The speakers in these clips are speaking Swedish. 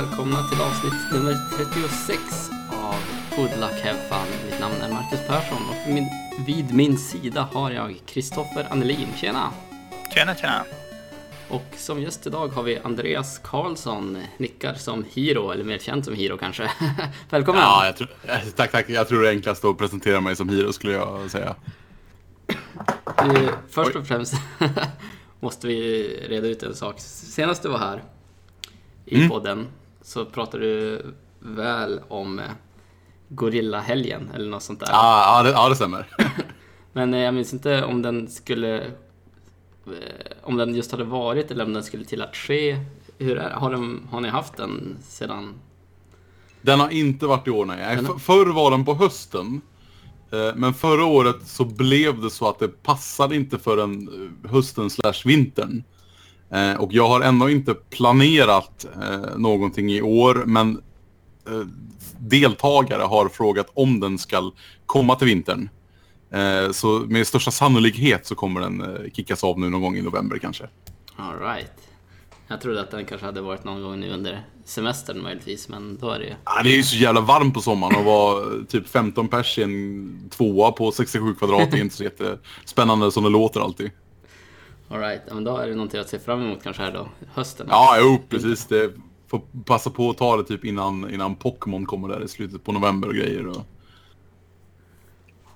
välkomna till avsnitt nummer 36 av Good Luck Have Fun. Mitt namn är Marcus Persson och min, vid min sida har jag Kristoffer Annelin. Tjena! Tjena, tjena. Och som gäst idag har vi Andreas Karlsson, nickar som Hiro, eller mer känd som Hiro kanske. Välkommen! Ja, jag tror, tack, tack. Jag tror det är enklast att presentera mig som Hiro skulle jag säga. Vi, först och främst måste vi reda ut en sak. Senast du var här i Mm. podden så pratade du väl om eh, Gorillahelgen eller något sånt där. Ja, ja, det, ja det stämmer. Men eh, jag minns inte om den skulle... eh, Om den just hade varit eller om den skulle till att ske. Hur är? Har, den, har ni haft den sedan... Den har inte varit i år, nej. Den- F- Förr var den på hösten. Men förra året så blev det så att det passade inte förrän eh, hösten slash vintern. Eh, Och jag har ändå inte planerat eh, någonting i år, men eh, deltagare har frågat om den ska komma till vintern. Eh, Så med största sannolikhet så kommer den eh, kickas av nu någon gång i november kanske. All right. Jag trodde att den kanske hade varit någon gång nu under semestern möjligtvis, men då är det ju... Ja, det är ju så jävla varmt på sommaren och vara typ 15 pers i en tvåa på 67 kvadrat är inte så jättespännande som det låter alltid. All right. Ja, men då är det någonting att se fram emot kanske här då, hösten. Ja, jo, precis. Det får passa på att ta det typ innan, innan Pokémon kommer där i slutet på november och grejer. Och...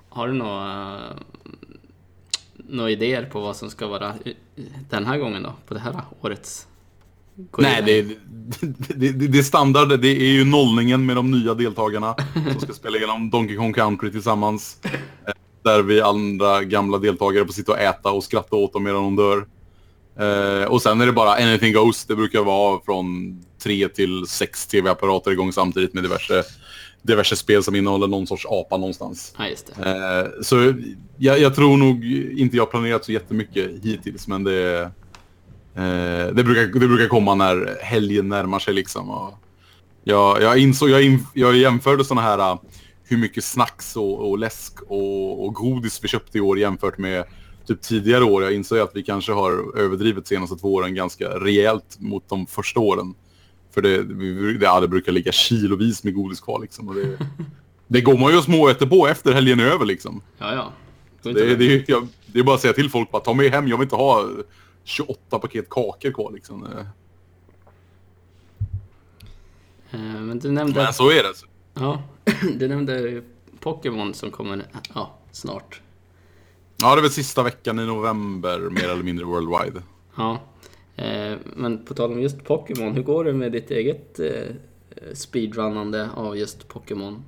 Har du några, några idéer på vad som ska vara den här gången då? På det här årets Nej, det, är- det, det, det är standard. Det är ju nollningen med de nya deltagarna som ska spela igenom Donkey Kong Country tillsammans. Där vi andra gamla deltagare får sitta och äta och skratta åt dem medan de dör. Eh, och sen är det bara anything goes. Det brukar vara från tre till sex tv-apparater igång samtidigt med diverse, diverse spel som innehåller någon sorts apa någonstans. Ja. Eh, så jag, jag tror nog inte jag planerat så jättemycket hittills, men det, eh, det, brukar, det brukar komma när helgen närmar sig liksom. Och jag, jag insåg, jag, in, jag jämförde sådana här uh, hur mycket snacks och, och läsk och, och godis vi köpte i år jämfört med typ tidigare år. Jag insåg att vi kanske har överdrivit senaste två åren ganska rejält mot de första åren. För det, det, ja, det brukar ligga kilovis med godis kvar liksom. Och det, det går man ju och småäter på efter helgen är över liksom. Ja, ja. Det, är- det, är- jag, det är bara att säga till folk bara ta med hem, jag vill inte ha 28 paket kakor kvar liksom. Eh, Men du nämnde... Men så är det. Ja, du nämnde Pokémon som kommer ja, snart. Ja, det är väl sista veckan i november mer eller mindre worldwide. Ja. Eh, Men på tal om just Pokémon, hur går det med ditt eget eh, speedrunnande av just Pokémon?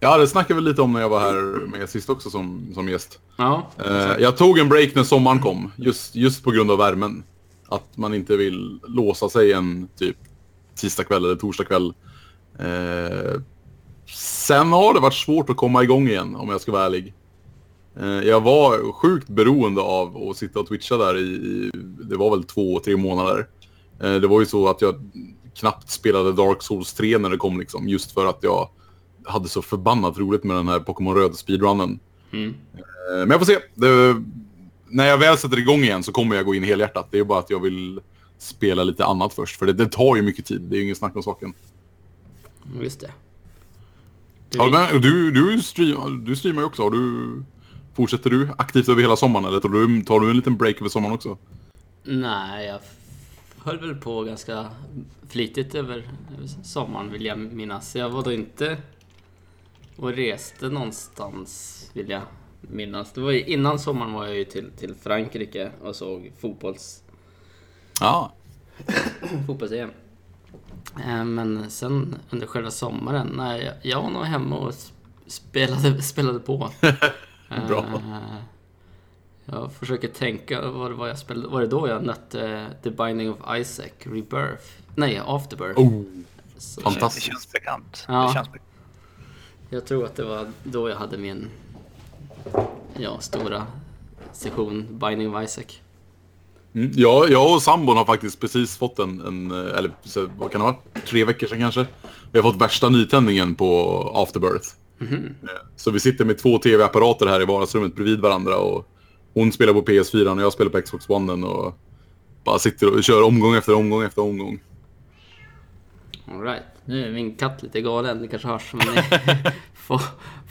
Ja, det snackade vi lite om när jag var här med sist också som, som gäst. Ja, Eh, jag tog en break när sommaren kom, just, just på grund av värmen. Att man inte vill låsa sig en typ tisdag kväll eller torsdag kväll. Eh, sen har det varit svårt att komma igång igen om jag ska vara ärlig. Eh, jag var sjukt beroende av att sitta och twitcha där i, det var väl två, tre månader. Eh, det var ju så att jag knappt spelade Dark Souls 3 när det kom liksom, just för att jag hade så förbannat roligt med den här Pokémon Röd speedrunnen. mm. Eh, Men jag får se. Det, när jag väl sätter igång igen så kommer jag gå in helhjärtat. Det är bara att jag vill spela lite annat först. För det, det tar ju mycket tid. Det är ju ingen snack om saken. just det. Ja, men du, du, stream, du streamar ju också. Har du, fortsätter du aktivt över hela sommaren eller tar du, tar du en liten break över sommaren också? Nej, jag höll väl på ganska flitigt över över sommaren vill jag minnas. Jag var då inte och reste någonstans vill jag minnas. Det var ju, innan sommaren var jag ju till, till Frankrike och såg fotbolls, Ja. fotbolls-EM. Eh, Men sen under själva sommaren, nej, jag, var nog hemma och spelade, spelade på. Bra. Eh, Jag försöker tänka, vad det var jag spelade? Var det då jag nötte The Binding of Isaac, Rebirth? Nej, Afterbirth. Oh, Så- Det fantastiskt. känns bekant. Ja. Det känns bekant. Jag tror att det var då jag hade min ja, stora session Binding of Isaac. Mm, ja, jag och sambon har faktiskt precis fått en, en eh, eller vad kan det vara, tre veckor sedan kanske. Vi har fått värsta nytändningen på Afterbirth. Eh, Så vi sitter med två tv-apparater här i vardagsrummet bredvid varandra och hon spelar på PS4 och jag spelar på Xbox One. och bara sitter och kör omgång efter omgång efter omgång. Ja, just det. Och bara sitter och kör omgång efter omgång efter omgång. Och bara sitter och kör omgång efter omgång efter omgång. Och bara sitter och kör omgång efter omgång efter omgång. Och bara sitter och kör omgång efter omgång efter omgång. All right. Nu är min katt lite galen, det kanske hörs, men ni får,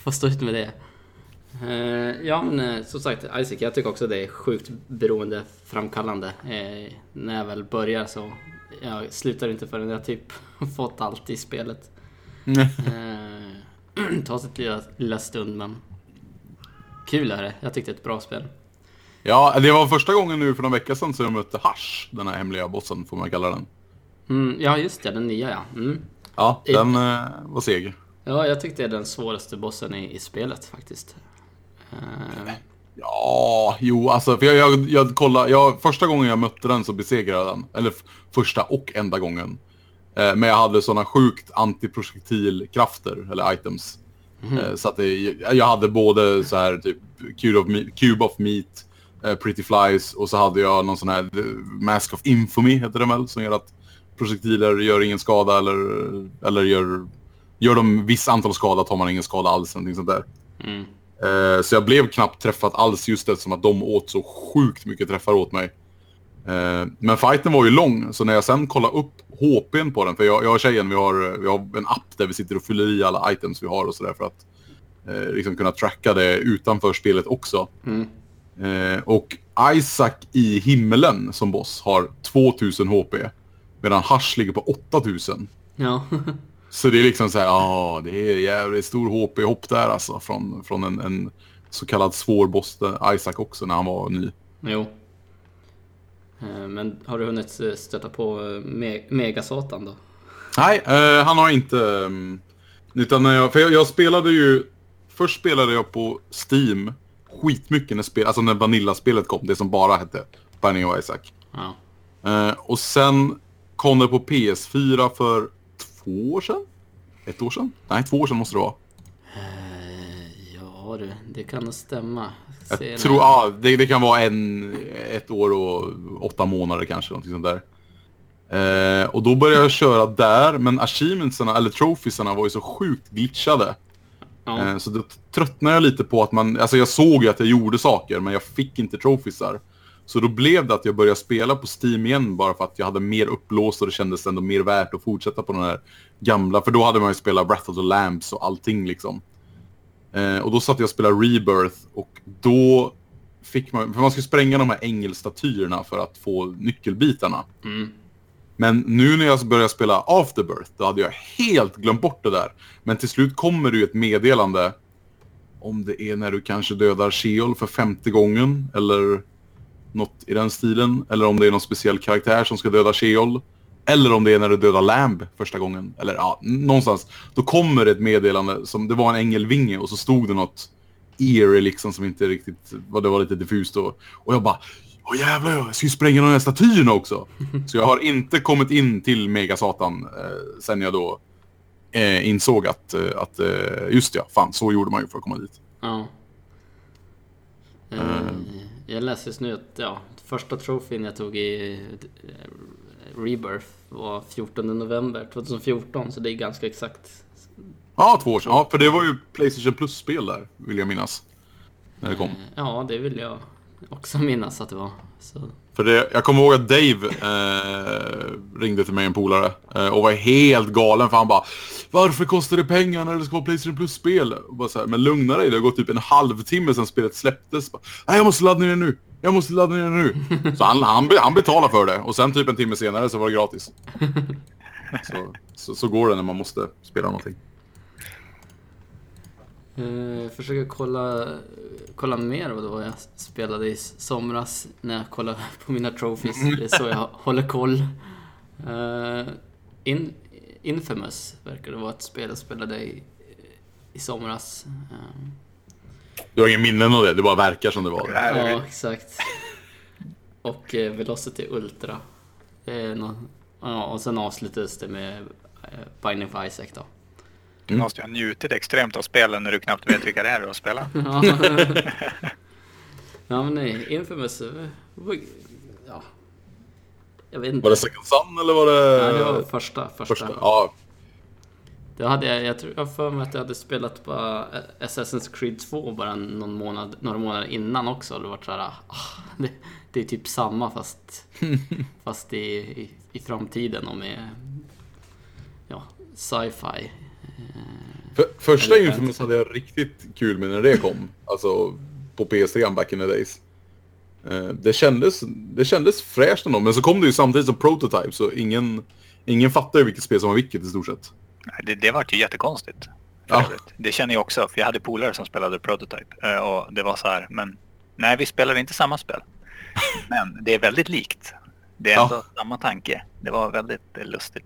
får stå ut med det. Eh, ja, men eh, som sagt, Isaac, jag tycker också det är sjukt beroendeframkallande. Eh, när jag väl börjar så jag slutar inte förrän jag typ fått allt i spelet. Ta sitt lilla, lilla stund, men kul är det. Jag tyckte det är ett bra spel. Ja, det var första gången nu för några veckor sedan som jag mötte Hash, den här hemliga bossen får man kalla den. Mm, ja, just det, den nya ja. Mm. Ja, I- den eh, var seg. Ja, jag tyckte det är den svåraste bossen i, i spelet faktiskt. Eh, Ja, jo, alltså för jag, jag, jag kollade, jag, första gången jag mötte den så besegrade jag den. Eller första och enda gången. Eh, men jag hade sådana sjukt antiprojektilkrafter, eller items. Eh, så att det, jag hade både så här typ Cube of, Cube of Meat, eh, Pretty Flies och så hade jag någon sån här eh, Mask of Infamy heter den väl, som gör att projektiler gör ingen skada eller, eller gör, gör de viss antal skada tar man ingen skada alls, någonting sånt där. mm. Eh, så jag blev knappt träffad alls just eftersom att de åt så sjukt mycket träffar åt mig. Eh, men fighten var ju lång, så när jag sen kollade upp HPn på den, för jag, jag och tjejen vi har, vi har en app där vi sitter och fyller i alla items vi har och sådär för att eh, liksom kunna tracka det utanför spelet också. Mm. Eh, och Isaac i himmelen som boss har 2000 HP, medan Hash ligger på 8000. Ja. Så det är liksom så här, ja, det är jävligt stor HP-hopp där alltså. Från, från en, en så kallad svår boss, Isaac också, när han var ny. jo. Eh, Men har du hunnit eh, stöta på eh, Me- Megasatan då? Nej, eh, han har inte... Um, utan när jag, för jag, jag spelade ju... Först spelade jag på Steam skitmycket när, spel, alltså när Vanilla-spelet kom, det som bara hette Binding of Isaac. Ja. Eh, och sen kom det på PS4 för två år sedan? Ett år sedan? Nej, två år sedan måste det vara. Eh, Ja du, det kan nog stämma. Jag tror, ja, det, det kan vara en, ett år och åtta månader kanske, någonting sånt där. Eh, och då började jag köra där, men achievementsarna, eller trophiesarna var ju så sjukt glitchade. Ja. Eh, så då tröttnade jag lite på att man, alltså jag såg ju att jag gjorde saker, men jag fick inte trophiesar. Så då blev det att jag började spela på Steam igen bara för att jag hade mer upplåst och det kändes ändå mer värt att fortsätta på den här gamla. För då hade man ju spelat Breath of the Lamps och allting liksom. Eh, och då satt jag och spelade Rebirth och då fick man, för man skulle spränga de här ängelstatyerna för att få nyckelbitarna. Mm. Men nu när jag börjar spela Afterbirth, då hade jag helt glömt bort det där. Men till slut kommer det ju ett meddelande om det är när du kanske dödar Sheol för femte gången eller något i den stilen. Eller om det är någon speciell karaktär som ska döda Sheol. Eller om det är när du dödar Lamb första gången. Eller ja, någonstans. Då kommer det ett meddelande som det var en ängelvinge och så stod det något eerie liksom som inte riktigt, vad det var lite diffust då. Och jag bara, åh jävlar jag ska ju spränga de här statyerna också. Så jag har inte kommit in till Megasatan eh, sen jag då eh, insåg att, eh, att eh, just ja, fan så gjorde man ju för att komma dit. Ja. Eh, Jag läser just nu att ja, första trofén jag tog i eh, Rebirth var 14 november 2014, så det är ganska exakt. Ja, två år sedan. Ja, för det var ju Playstation Plus-spel där, vill jag minnas. När det kom. Eh, Ja, det vill jag också minnas att det var. Så, för det, jag kommer ihåg att Dave eh, ringde till mig, en polare, eh, och var helt galen för han bara Varför kostar det pengar när det ska vara Playstation Plus-spel? Men lugna dig, det har gått typ en halvtimme sedan spelet släpptes. Bara, Nej, jag måste ladda ner det nu! Jag måste ladda ner det nu! Så han, han, han betalade för det, och sen typ en timme senare så var det gratis. Så, så, så går det när man måste spela någonting eh, försöker kolla, kolla mer vad det var jag spelade i somras när jag kollade på mina trophies. Det är så jag håller koll. Eh, In, Infamous verkar det vara ett spel jag spelade i, i somras. Eh, Du har ingen minnen av det, det bara verkar som det var det. Ja, exakt. Och Velocity Ultra. Det är nå- ja, och sen avslutades det med Binding of Isaac då. Du måste ju ha njutit extremt av spelen när du knappt vet vilka det är du har spelat. Ja, ja men nej, Infamous... eh, var- Ja. Jag vet inte. Var det Second Sun eller var det... Ja, det var första. första. första? Ja, Då hade jag, jag tror jag för mig att jag hade spelat på eh, Assassin's Creed 2 bara någon månad, några månader innan också. Och det var såhär, ah, det, det är typ samma fast, fast i, i, i framtiden och med ja, sci-fi. För, första Infamous hade jag riktigt kul med när det kom. Alltså på PS3 back in the days. Eh, Det kändes, det kändes fräscht ändå, men så kom det ju samtidigt som Prototype så ingen, ingen fattade vilket spel som var vilket i stort sett. Nej, Det, det var ju jättekonstigt. Ja. Det känner jag också, för jag hade polare som spelade Prototype. eh, Och det var så här, men nej vi spelar inte samma spel. Men det är väldigt likt. Det är Ja. ändå samma tanke. Det var väldigt eh, lustigt.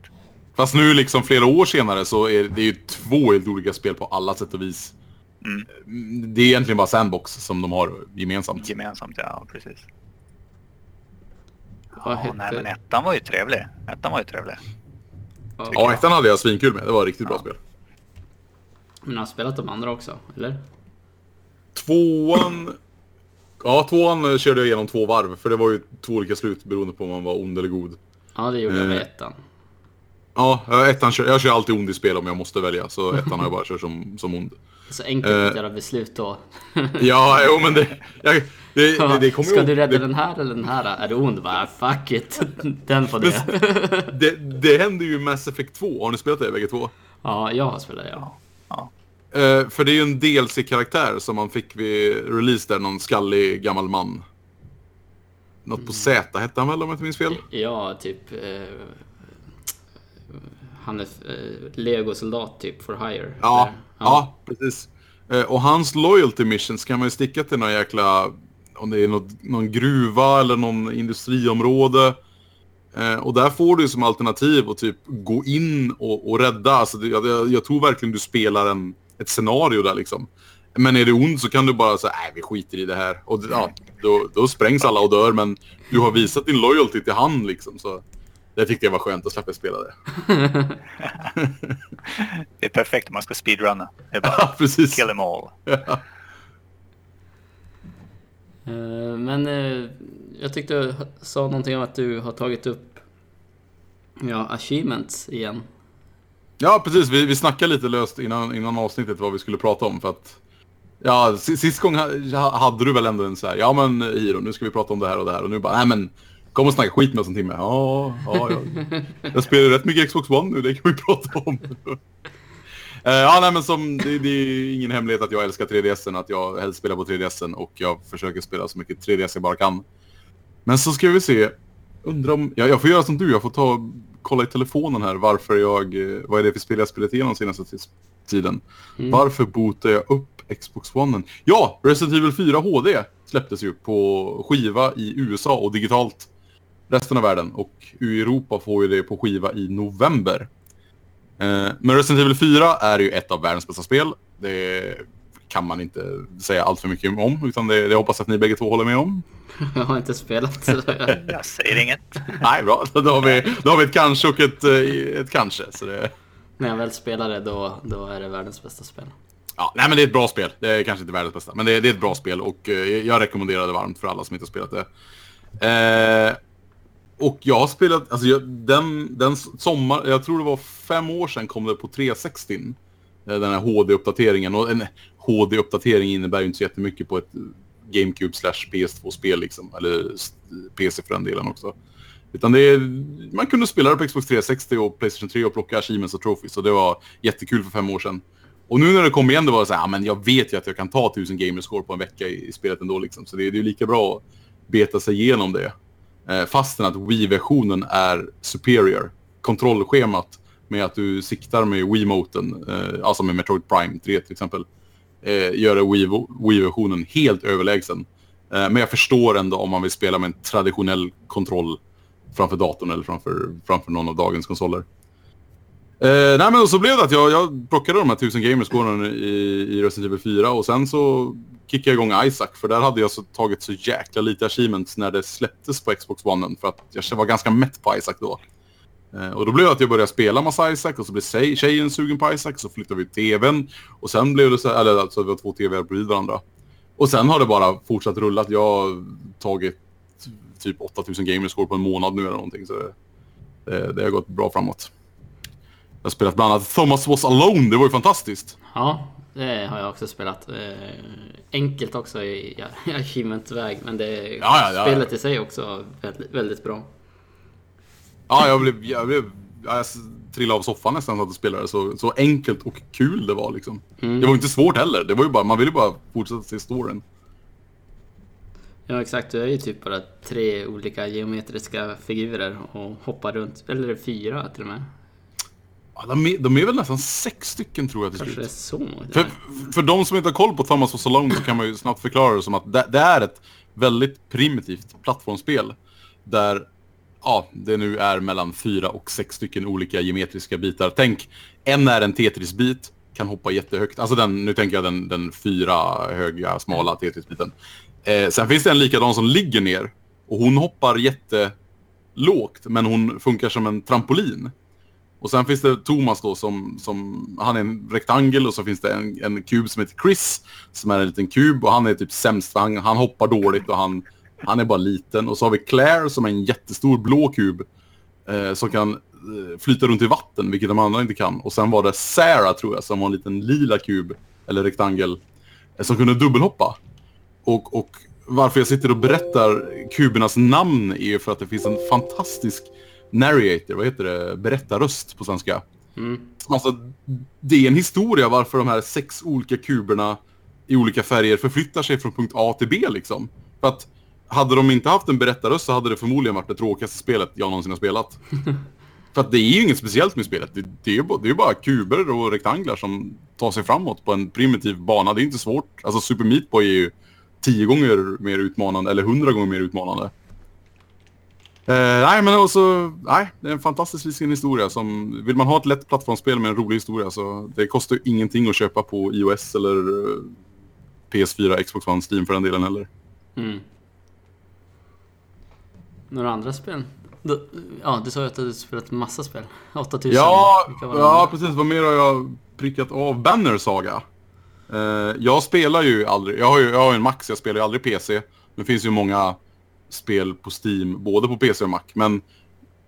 Fast nu liksom flera år senare så är det ju två helt olika spel på alla sätt och vis. Mm. Det är egentligen bara Sandbox som de har gemensamt. Gemensamt, ja precis. Ja, nej, men hette... ettan var ju trevlig. Ettan var ju trevlig. Ja, Ja, ettan hade jag svinkul med. Det var ett riktigt bra Ja. spel. men har spelat de andra också, eller? Tvåan... Ja, tvåan körde jag igenom två varv. För det var ju två olika slut beroende på om man var ond eller god. Ja, det gjorde jag med Eh. ettan. Ja, ettan kör, jag kör alltid ond i spel om jag måste välja. Så ettan har jag bara kört som, som ond. Så enkelt att Eh. göra beslut då. Ja, jo men det... Jag, det, det, det kommer Ska jag du ihåg. rädda det, den här eller den här? Är du ond? Bara, fuck it. Den får det. det, det hände ju i Mass Effect 2. Har ni spelat det bägge två? Ja, jag har spelat det, ja. Ja. Eh, för det är ju en DLC-karaktär som man fick vid release där, någon skallig gammal man. Något på Z hette han väl om jag inte minns fel? Ja, typ... Eh, han är eh, legosoldat typ, for hire. Ja, Eller- ja. precis. Eh, och hans loyalty missions kan man ju sticka till någon jäkla... Om det är något, någon gruva eller någon industriområde. Eh, och där får du som alternativ att typ gå in och, och rädda. Alltså, det, jag, jag tror verkligen du spelar en, ett scenario där liksom. Men är det ond så kan du bara säga nej vi skiter i det här. Och ja, då, då sprängs alla och dör men du har visat din loyalty till han liksom. Så det tyckte jag var skönt att släppa spela det. Det är perfekt om man ska speedrunna. Det är bara Ja, precis. kill them all. Eh, Men eh, jag tyckte du sa någonting om att du har tagit upp ja, achievements igen. Ja, precis. Vi, vi snackade lite löst innan, innan avsnittet vad vi skulle prata om för att... Ja, si- sist gång ha- hade du väl ändå en så här, ja men Hiro, nu ska vi prata om det här och det här och nu bara, nej men kom och snacka skit med oss en timme. Ja, ja, ja. Jag spelar rätt mycket Xbox One nu, det kan vi prata om. Eh, ja, nej men som, det, det är ingen hemlighet att jag älskar 3DSen, att jag helst spelar på 3DSen och jag försöker spela så mycket 3DS jag bara kan. Men så ska vi se, undrar om, ja, jag får göra som du, jag får ta kolla i telefonen här varför jag, eh, vad är det för spel jag spelat igenom senaste tiden. Varför botar jag upp Xbox One? Ja, Resident Evil 4 HD släpptes ju på skiva i USA och digitalt resten av världen. Och i Europa får ju det på skiva i november. Eh, Men Resident Evil 4 är ju ett av världens bästa spel. Det kan man inte säga allt för mycket om, utan det, det hoppas att ni bägge två håller med om. Jag har inte spelat. så jag- Jag säger inget. Nej, bra. Då har vi, då har vi ett kanske och ett, eh, ett kanske. Så det, När jag väl spelar det, då, då är det världens bästa spel. Ja, nej men det är ett bra spel. Det är kanske inte världens bästa, men det är, det är ett bra spel och eh, jag rekommenderar det varmt för alla som inte har spelat det. Eh, och jag har spelat, alltså jag, den, den sommar, jag tror det var fem år sedan kom det på 360. Eh, den här HD-uppdateringen. Och en HD-uppdatering innebär ju inte så jättemycket på ett GameCube slash PS2-spel liksom. Eller PC för den delen också. Utan det är, man kunde spela det på Xbox 360 och Playstation 3 och plocka achievements och trophies. Så det var jättekul för fem år sedan. Och nu när det kom igen, det var så här, ja, men jag vet ju att jag kan ta 1000 gamerscore på en vecka i, i spelet ändå liksom. Så det, det är ju lika bra att beta sig igenom det. Eh, fastän att Wii-versionen är superior. Kontrollschemat med att du siktar med Wii-moten, eh, alltså med Metroid Prime 3 till exempel, eh, gör Wii- Wii-versionen helt överlägsen. Eh, men jag förstår ändå om man vill spela med en traditionell kontroll framför datorn eller framför, framför någon av dagens konsoler. Eh, nej men så blev det att jag, jag plockade de här 1000 gamers i, i Resident Evil 4 och sen så kickade jag igång Isaac för där hade jag så tagit så jäkla lite achievements när det släpptes på Xbox One för att jag var ganska mätt på Isaac då. Eh, och då blev det att jag började spela massa Isaac och så blev tjejen sugen på Isaac så flyttade vi tvn och sen blev det så eller alltså vi har två tvr bredvid varandra. Och sen har det bara fortsatt rullat. Jag har tagit typ 8000 gamerscore på en månad nu eller någonting så det, det, det har gått bra framåt. Jag har spelat bland annat Thomas Was Alone, det var ju fantastiskt. Ja, det har jag också spelat. Eh, enkelt också i achievement-väg, men det Ja, ja, ja. spelet i sig också väldigt, väldigt bra. Ja, jag blev... Jag blev ja, jag, trilla av soffan nästan att du spelade. Så, så enkelt och kul det var liksom. Mm. Det var inte svårt heller. Det var ju bara, man ville bara fortsätta se storyn. Ja exakt, du är ju typ bara tre olika geometriska figurer och hoppar runt. Eller fyra till och med? Ja, de, är, de är väl nästan sex stycken tror jag till Kanske slut. så. För, för de som inte har koll på Thomas was Alone så kan man ju snabbt förklara det som att det, det är ett väldigt primitivt plattformsspel. Där ja, det nu är mellan fyra och sex stycken olika geometriska bitar. Tänk, en är en Tetris-bit, kan hoppa jättehögt. Alltså den, nu tänker jag den, den fyra höga, smala Tetris-biten. Eh, sen finns det en likadan som ligger ner. Och hon hoppar jättelågt, men hon funkar som en trampolin. Och sen finns det Thomas då som, som han är en rektangel och så finns det en, en kub som heter Chris som är en liten kub och han är typ sämst för han, han hoppar dåligt och han, han är bara liten. Och så har vi Claire som är en jättestor blå kub eh, som kan eh, flyta runt i vatten, vilket de andra inte kan. Och sen var det Sarah tror jag som var en liten lila kub, eller rektangel, eh, som kunde dubbelhoppa. Och, och varför jag sitter och berättar kubernas namn är ju för att det finns en fantastisk narrator, vad heter det, berättarröst på svenska. Mm. Alltså, det är en historia varför de här sex olika kuberna i olika färger förflyttar sig från punkt A till B liksom. För att hade de inte haft en berättarröst så hade det förmodligen varit det tråkigaste spelet jag någonsin har spelat. För att det är ju inget speciellt med spelet. Det, det är ju bara, det är bara kuber och rektanglar som tar sig framåt på en primitiv bana. Det är inte svårt. Alltså Super Meat Boy är ju tio gånger mer utmanande, eller hundra gånger mer utmanande. Eh, nej, men också, nej, det är en fantastisk liten historia som, vill man ha ett lätt plattformsspel med en rolig historia så det kostar ju ingenting att köpa på iOS eller eh, PS4, Xbox One, Steam för den delen heller. Mm. Några andra spel? Du, ja, du sa ju att du spelat massa spel. 8000. Ja, ja, precis. Vad mer har jag prickat av? Banner Saga. Eh, jag spelar ju aldrig, jag har ju jag har en så jag spelar ju aldrig PC. Det finns ju många spel på Steam, både på PC och Mac. Men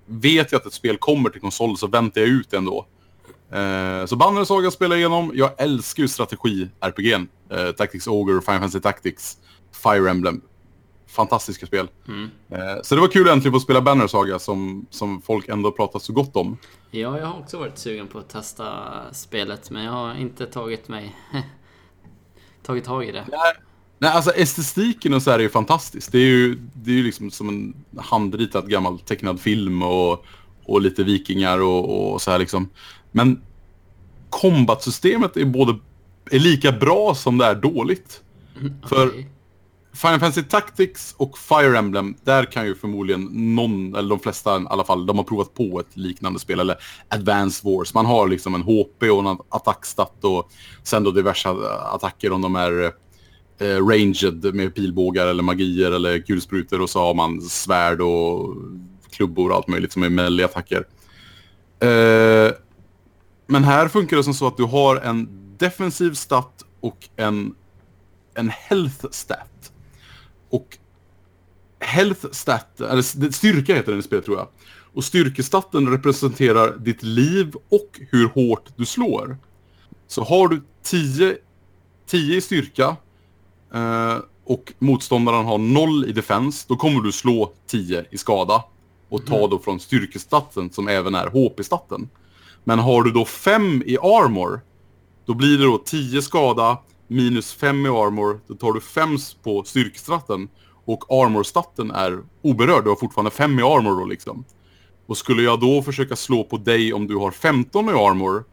vet jag att ett spel kommer till konsol så väntar jag ut ändå. Eh, så Banner Saga spelar jag igenom. Jag älskar ju strategi-RPG'n. Eh, Tactics Ogre, Final Fantasy Tactics, Fire Emblem. Fantastiska spel. Mm. Eh, så det var kul äntligen att spela Banner Saga som, som folk ändå pratat så gott om. Ja, jag har också varit sugen på att testa spelet, men jag har inte tagit mig... tagit tag i det. Nej, alltså estetiken och så här är ju fantastiskt. Det är ju, det är ju liksom som en handritad gammal tecknad film och, och lite vikingar och, och så här liksom. Men combat-systemet är både är lika bra som det är dåligt. För Okej. Final Fantasy Tactics och Fire Emblem, där kan ju förmodligen någon, eller de flesta i alla fall, de har provat på ett liknande spel, eller Advance Wars. Man har liksom en HP och en attackstat och sen då diverse attacker om de är eh, ranged med pilbågar eller magier eller kulsprutor och så har man svärd och klubbor och allt möjligt som är melee-attacker. Eh, men här funkar det som så att du har en defensiv stat och en, en health stat. Och health stat, eller styrka heter den i spelet tror jag. Och styrkestaten representerar ditt liv och hur hårt du slår. Så har du 10, 10 i styrka eh, och motståndaren har 0 i defense, då kommer du slå 10 i skada. Och ta då från styrkestatten som även är HP-statten. Men har du då 5 i armor, då blir det då 10 skada minus 5 i armor. Då tar du 5 på styrkestatten. Och armor-statten är oberörd. Du har fortfarande 5 i armor då liksom. Och skulle jag då försöka slå på dig om du har 15 i armor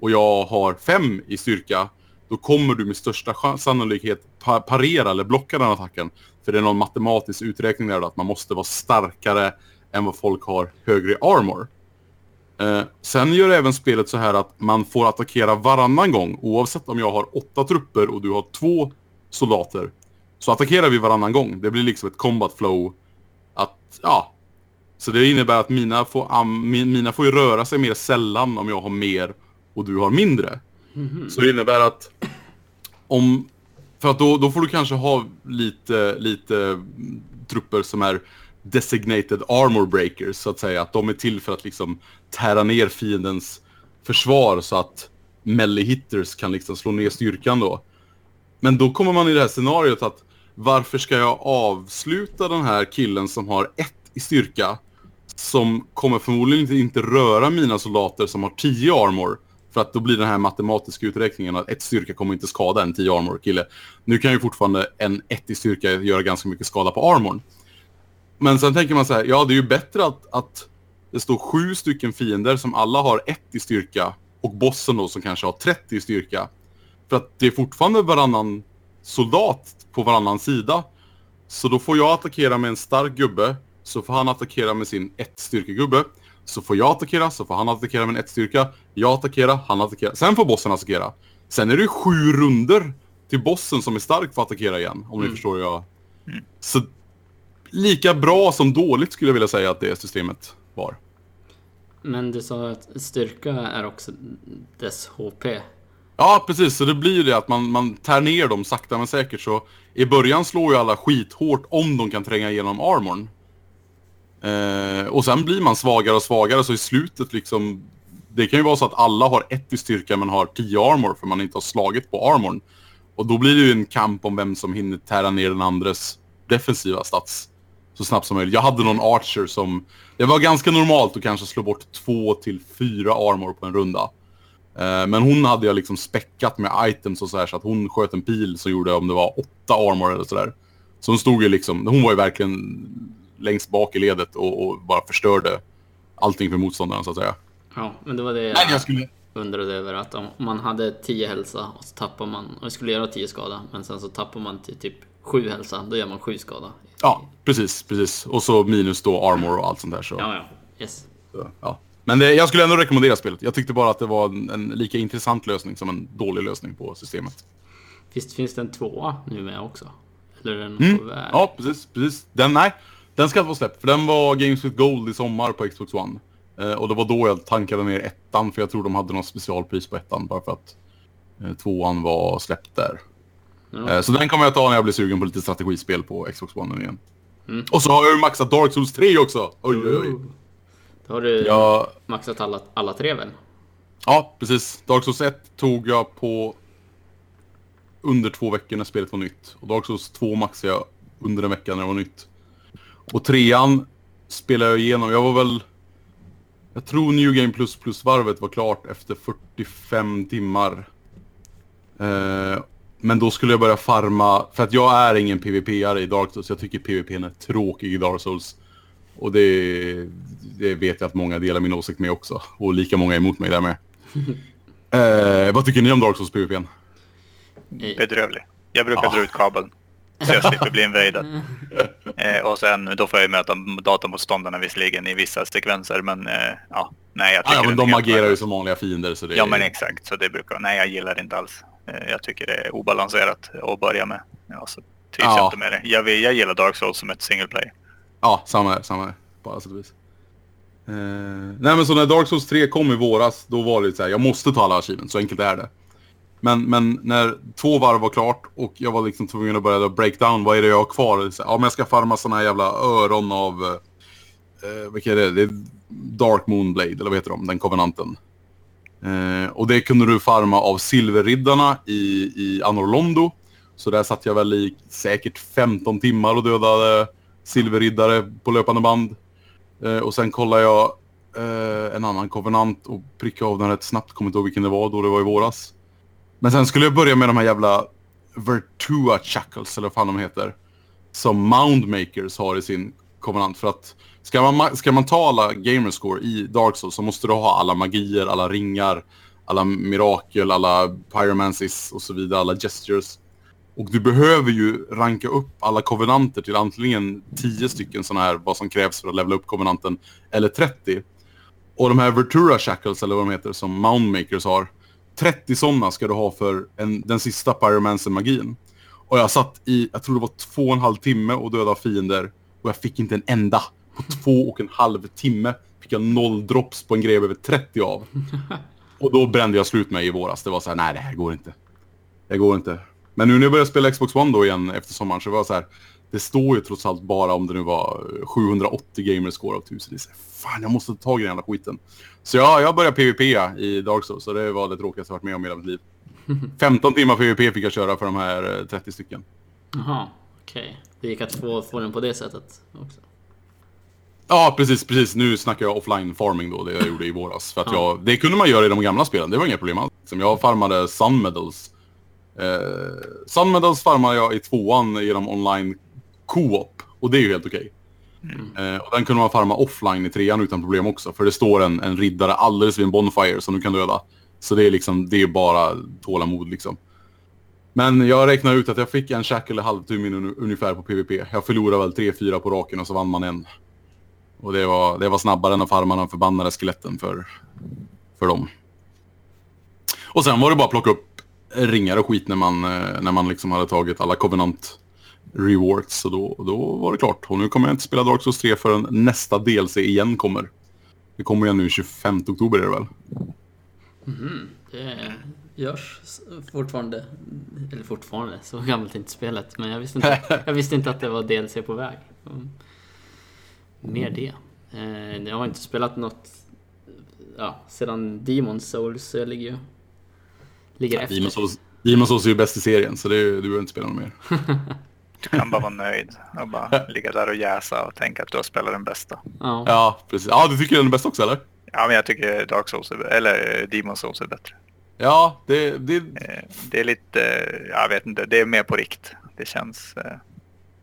och jag har 5 i styrka, då kommer du med största sannolikhet parera eller blocka den attacken. För det är någon matematisk uträkning där att man måste vara starkare än vad folk har högre armor. Eh, sen gör även spelet så här att man får attackera varannan gång. Oavsett om jag har åtta trupper och du har två soldater. Så attackerar vi varannan gång. Det blir liksom ett combat flow. Att, ja. Så det innebär att mina får, um, mina får ju röra sig mer sällan om jag har mer och du har mindre. Mhm. Så det innebär att om... För att då, då får du kanske ha lite, lite mm, trupper som är designated armor breakers så att säga. Att de är till för att liksom tära ner fiendens försvar så att melee hitters kan liksom slå ner styrkan då. Men då kommer man i det här scenariot att varför ska jag avsluta den här killen som har ett i styrka som kommer förmodligen inte, inte röra mina soldater som har 10 armor. För att då blir den här matematiska uträkningen att ett styrka kommer inte skada en 10 armor kille. Nu kan ju fortfarande en 1 i styrka göra ganska mycket skada på armorn. Men sen tänker man så här, ja det är ju bättre att, att det står sju stycken fiender som alla har 1 i styrka och bossen då som kanske har 30 i styrka. För att det är fortfarande varannan soldat på varannan sida. Så då får jag attackera med en stark gubbe, så får han attackera med sin ett styrkegubbe. Så får jag attackera, så får han attackera med en ett styrka. Jag attackerar, han attackerar. Sen får bossen attackera. Sen är det sju runder till bossen som är stark för att attackera igen. Om ni förstår hur jag... Så lika bra som dåligt skulle jag vilja säga att det systemet var. Men du sa att styrka är också dess HP. Ja, precis. Så det blir ju det att man, man tär ner dem sakta men säkert. Så i början slår ju alla skithårt om de kan tränga igenom armorn. Eh, och sen blir man svagare och svagare så i slutet liksom... Det kan ju vara så att alla har ett i styrka men har tio armor för man inte har slagit på armorn. Och då blir det ju en kamp om vem som hinner tära ner den andres defensiva stats så snabbt som möjligt. Jag hade någon archer som... Det var ganska normalt att kanske slå bort två till fyra armor på en runda. Eh, Men hon hade jag liksom späckat med items och så här så att hon sköt en pil så gjorde om det var åtta armor eller sådär. Så hon stod ju liksom, hon var ju verkligen längst bak i ledet och, och bara förstörde allting för motståndaren så att säga. Ja, men det var det Nej, jag skulle... undrade över. Att om man hade 10 hälsa och så tappar man, och det skulle göra 10 skada, men sen så tappar man till typ 7 hälsa, då gör man 7 skada. Ja, precis, precis. Och så minus då armor och allt sånt där så. Ja, ja. Yes. så ja. Men det, jag skulle ändå rekommendera spelet. Jag tyckte bara att det var en, en lika intressant lösning som en dålig lösning på systemet. Visst finns det en tvåa nu med också? Eller är den Mm. på väg? Ja, precis. precis. Den, nej, den ska vara släppt. För den var Games with Gold i sommar på Xbox One. Eh, och det var då jag tankade ner ettan, för jag tror de hade något specialpris på ettan, bara för att eh, tvåan var släppt där. Ja. Eh, så den kommer jag ta när jag blir sugen på lite strategispel på Xbox One igen. Mm. Och så har jag ju maxat Dark Souls 3 också! Oj, oj, oj. Då har du Ja, maxat alla, alla tre väl? ja, precis. Dark Souls 1 tog jag på under två veckor när spelet var nytt. Och Dark Souls 2 maxade jag under en vecka när det var nytt. Och trean spelade jag igenom. Jag var väl... Jag tror New Game Plus Plus-varvet var klart efter 45 timmar. Eh, men då skulle jag börja farma, för att jag är ingen PVP-are i Dark Souls. Jag tycker PVP är tråkig i Dark Souls. Och det, det vet jag att många delar min åsikt med också. Och lika många är emot mig där med. Eh, vad tycker ni om Dark Souls PVP? I- Bedrövlig. Jag brukar Ja. dra ut kabeln. Så jag slipper bli invaded. Eh, och sen då får jag ju möta datamotståndarna visserligen i vissa sekvenser. Men eh, ja, nej jag Ja, tycker ja, men är de agerar ju som vanliga fiender så det Ja men exakt, så det brukar, nej jag gillar det inte alls. Eh, Jag tycker det är obalanserat att börja med. Ja, så trivs Ja. jag inte med det. Jag, vill, jag gillar Dark Souls som ett single play. Ja, samma här, samma här. På alla sätt och vis. Eh, nej men så när Dark Souls 3 kom i våras, då var det så här, jag måste ta alla achievements, så enkelt är det. Men, men när två varv var klart och jag var liksom tvungen att börja breakdown. vad är det jag har kvar? Så ja men jag ska farma såna här jävla öron av, eh, eh, vilka är det? Det är Dark Moonblade, eller vad heter de? Den kovenanten. Eh, och det kunde du farma av silverriddarna i, i Anorlondo. Så där satt jag väl i säkert 15 timmar och dödade silverriddare på löpande band. Eh, och sen kollade jag eh, en annan kovenant och prickade av den rätt snabbt. Kommer inte ihåg vilken det var då det var i våras. Men sen skulle jag börja med de här jävla Vertua Chuckles, eller vad fan de heter. Som Moundmakers har i sin kommandant. För att ska man, ska man ta alla gamerscore i Dark Souls så måste du ha alla magier, alla ringar, alla mirakel, alla pyromancies och så vidare, alla gestures. Och du behöver ju ranka upp alla kovenanter till antingen 10 stycken sådana här, vad som krävs för att levela upp kovenanten, eller 30. Och de här Vertura Shackles, eller vad de heter, som Moundmakers har, 30 sådana ska du ha för en, den sista Pyromancer-magin. Och jag satt i, jag tror det var två och en halv timme och dödade fiender. Och jag fick inte en enda. På två och en halv timme fick jag noll drops på en grej jag behöver 30 av. Och då brände jag slut mig i våras. Det var så här, nej det här går inte. Det går inte. Men nu när jag börjar spela Xbox One då igen efter sommaren så var det så här. Det står ju trots allt bara om det nu var 780 gamerscore av 1000. Det är så fan jag måste ta tag i den jävla skiten. Så ja, jag började PVP i Dark Souls. Så det var det tråkigaste jag varit med om i hela mitt liv. 15 timmar PVP fick jag köra för de här eh, 30 stycken. Jaha, okej. Det gick att få, få den på det sättet också. Ja, precis, precis. Nu snackar jag offline farming då, det jag gjorde i våras. För att Ja. jag, det kunde man göra i de gamla spelen, det var inga problem alls. Liksom, Jag farmade Sun Medals. Eh, Sun Medals farmade jag i tvåan genom online co-op. Och det är ju helt okej. Eh, och den kunde man farma offline i trean utan problem också. För det står en, en riddare alldeles vid en bonfire som du kan döda. Så det är liksom, det är bara tålamod liksom. Men jag räknar ut att jag fick en shack eller halvtum in ungefär på PVP. Jag förlorade väl 3-4 på raken och så vann man en. Och det var, det var snabbare än att farma de förbannade skeletten för, för dem. Och sen var det bara att plocka upp ringar och skit när man, eh, när man liksom hade tagit alla Covenant rewards. Så då, då var det klart. Och nu kommer jag inte spela Dark Souls 3 förrän nästa DLC igen kommer. Det kommer ju nu 25 oktober är det väl? Det görs fortfarande. Eller fortfarande, så gammalt är inte spelet. Men jag visste inte, jag visste inte att det var DLC på väg. Mm. Mer det. Eh, Jag har inte spelat något ja, sedan Demon Souls, så jag ligger ju... Ligger efter. Demon's Souls, Demon's Souls är ju bäst i serien så det, du behöver inte spela något mer. Du kan bara vara nöjd och bara ligga där och jäsa och tänka att du har spelat den bästa. Ja. Ja, precis. Ja, du tycker den är bäst också eller? Ja, men jag tycker Dark Souls, är, eller Demon Souls är bättre. Ja, det, det, Eh, Det är lite, eh, jag vet inte, det är mer på rikt. Det känns eh,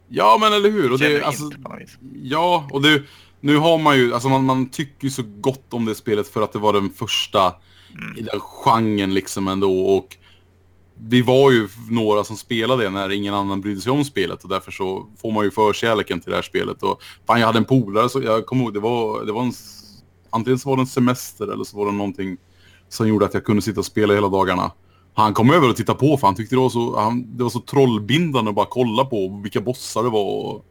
ja men eller hur. Och det, alltså, på något vis. Ja, och det, nu har man ju, alltså man, man tycker ju så gott om det spelet för att det var den första i den genren liksom ändå. Och vi var ju några som spelade när ingen annan brydde sig om spelet och därför så får man ju förkärleken till det här spelet. Och fan, jag hade en polare, så jag kommer ihåg, det var, det var en, antingen så var det en semester eller så var det någonting som gjorde att jag kunde sitta och spela hela dagarna. Han kom över och tittade på för han tyckte det var så, han, det var så trollbindande att bara kolla på vilka bossar det var. Och,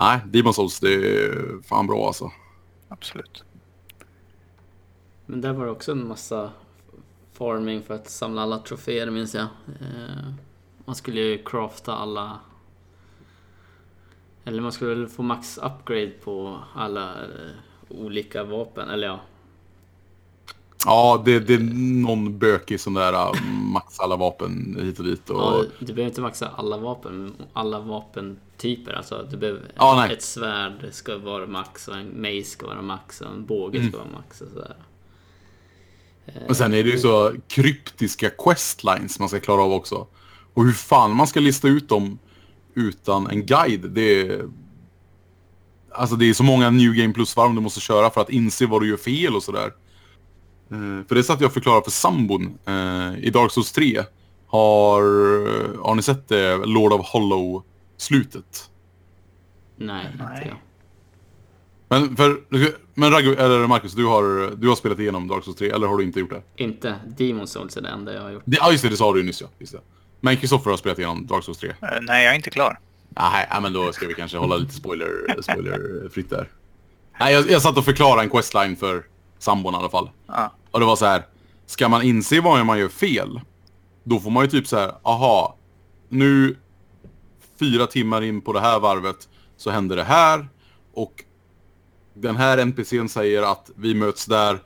Nej, Demon's Souls det är fan bra alltså. Absolut. Men där var det också en massa farming för att samla alla troféer minns jag. Eh, Man skulle ju crafta alla... Eller man skulle väl få max upgrade på alla eh, olika vapen, eller ja. Ja, det, det är någon bökig sån där uh, max alla vapen hit och dit. Och, ja du behöver inte maxa alla vapen, alla vapentyper. Alltså du behöver... Ja, ett svärd ska vara max och en mace ska vara max och en båge Mm. ska vara max och sådär. Men sen är det ju så kryptiska questlines man ska klara av också. Och hur fan man ska lista ut dem utan en guide, det är... Alltså det är så många New Game Plus-varv du måste köra för att inse vad du gör fel och sådär. Eh, för det satt jag och förklarade för sambon eh, i Dark Souls 3. Har, har ni sett det? Lord of Hollow-slutet? Nej, inte Nej. jag. Men, för, men Raggu, eller Marcus, du har, du har spelat igenom Dark Souls 3, eller har du inte gjort det? Inte. Demon Souls är det enda jag har gjort. det ja, just det, det sa du ju nyss ja. Just det. Men Kristoffer har spelat igenom Dark Souls 3. Eh, Nej, jag är inte klar. Nej, men då ska vi kanske hålla lite spoiler, spoilerfritt där. Nej, jag, jag satt och förklarade en questline för sambon i alla fall. Ja. Och det var så här, ska man inse vad man gör fel, då får man ju typ så här, aha, nu fyra timmar in på det här varvet så händer det här och den här NPCn säger att vi möts där,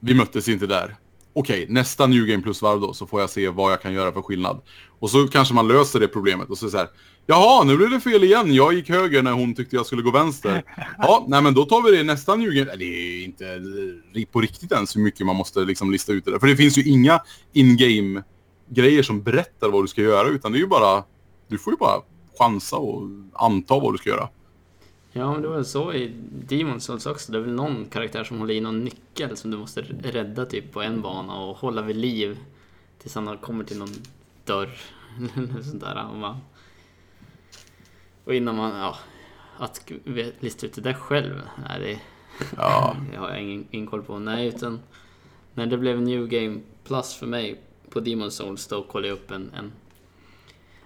vi möttes inte där. Okej, nästa New Game Plus-varv då så får jag se vad jag kan göra för skillnad. Och så kanske man löser det problemet och så, så här, jaha, nu blev det fel igen, jag gick höger när hon tyckte jag skulle gå vänster. Ja, nej men då tar vi det nästa New Game. Det är inte på riktigt ens hur mycket man måste liksom lista ut det där. För det finns ju inga in-game grejer som berättar vad du ska göra utan det är ju bara, du får ju bara chansa och anta vad du ska göra. Ja, men det var väl så i Demon Souls också. Det är väl någon karaktär som håller i någon nyckel som du måste rädda typ på en bana och hålla vid liv tills han kommer till någon dörr. eller sånt där. Och, man... och innan man, ja, att lista ut det där själv. Nej, det Ja, det har jag ingen, ingen koll på. Nej, utan när det blev New Game Plus för mig på Demon Souls då kollade jag upp en, en,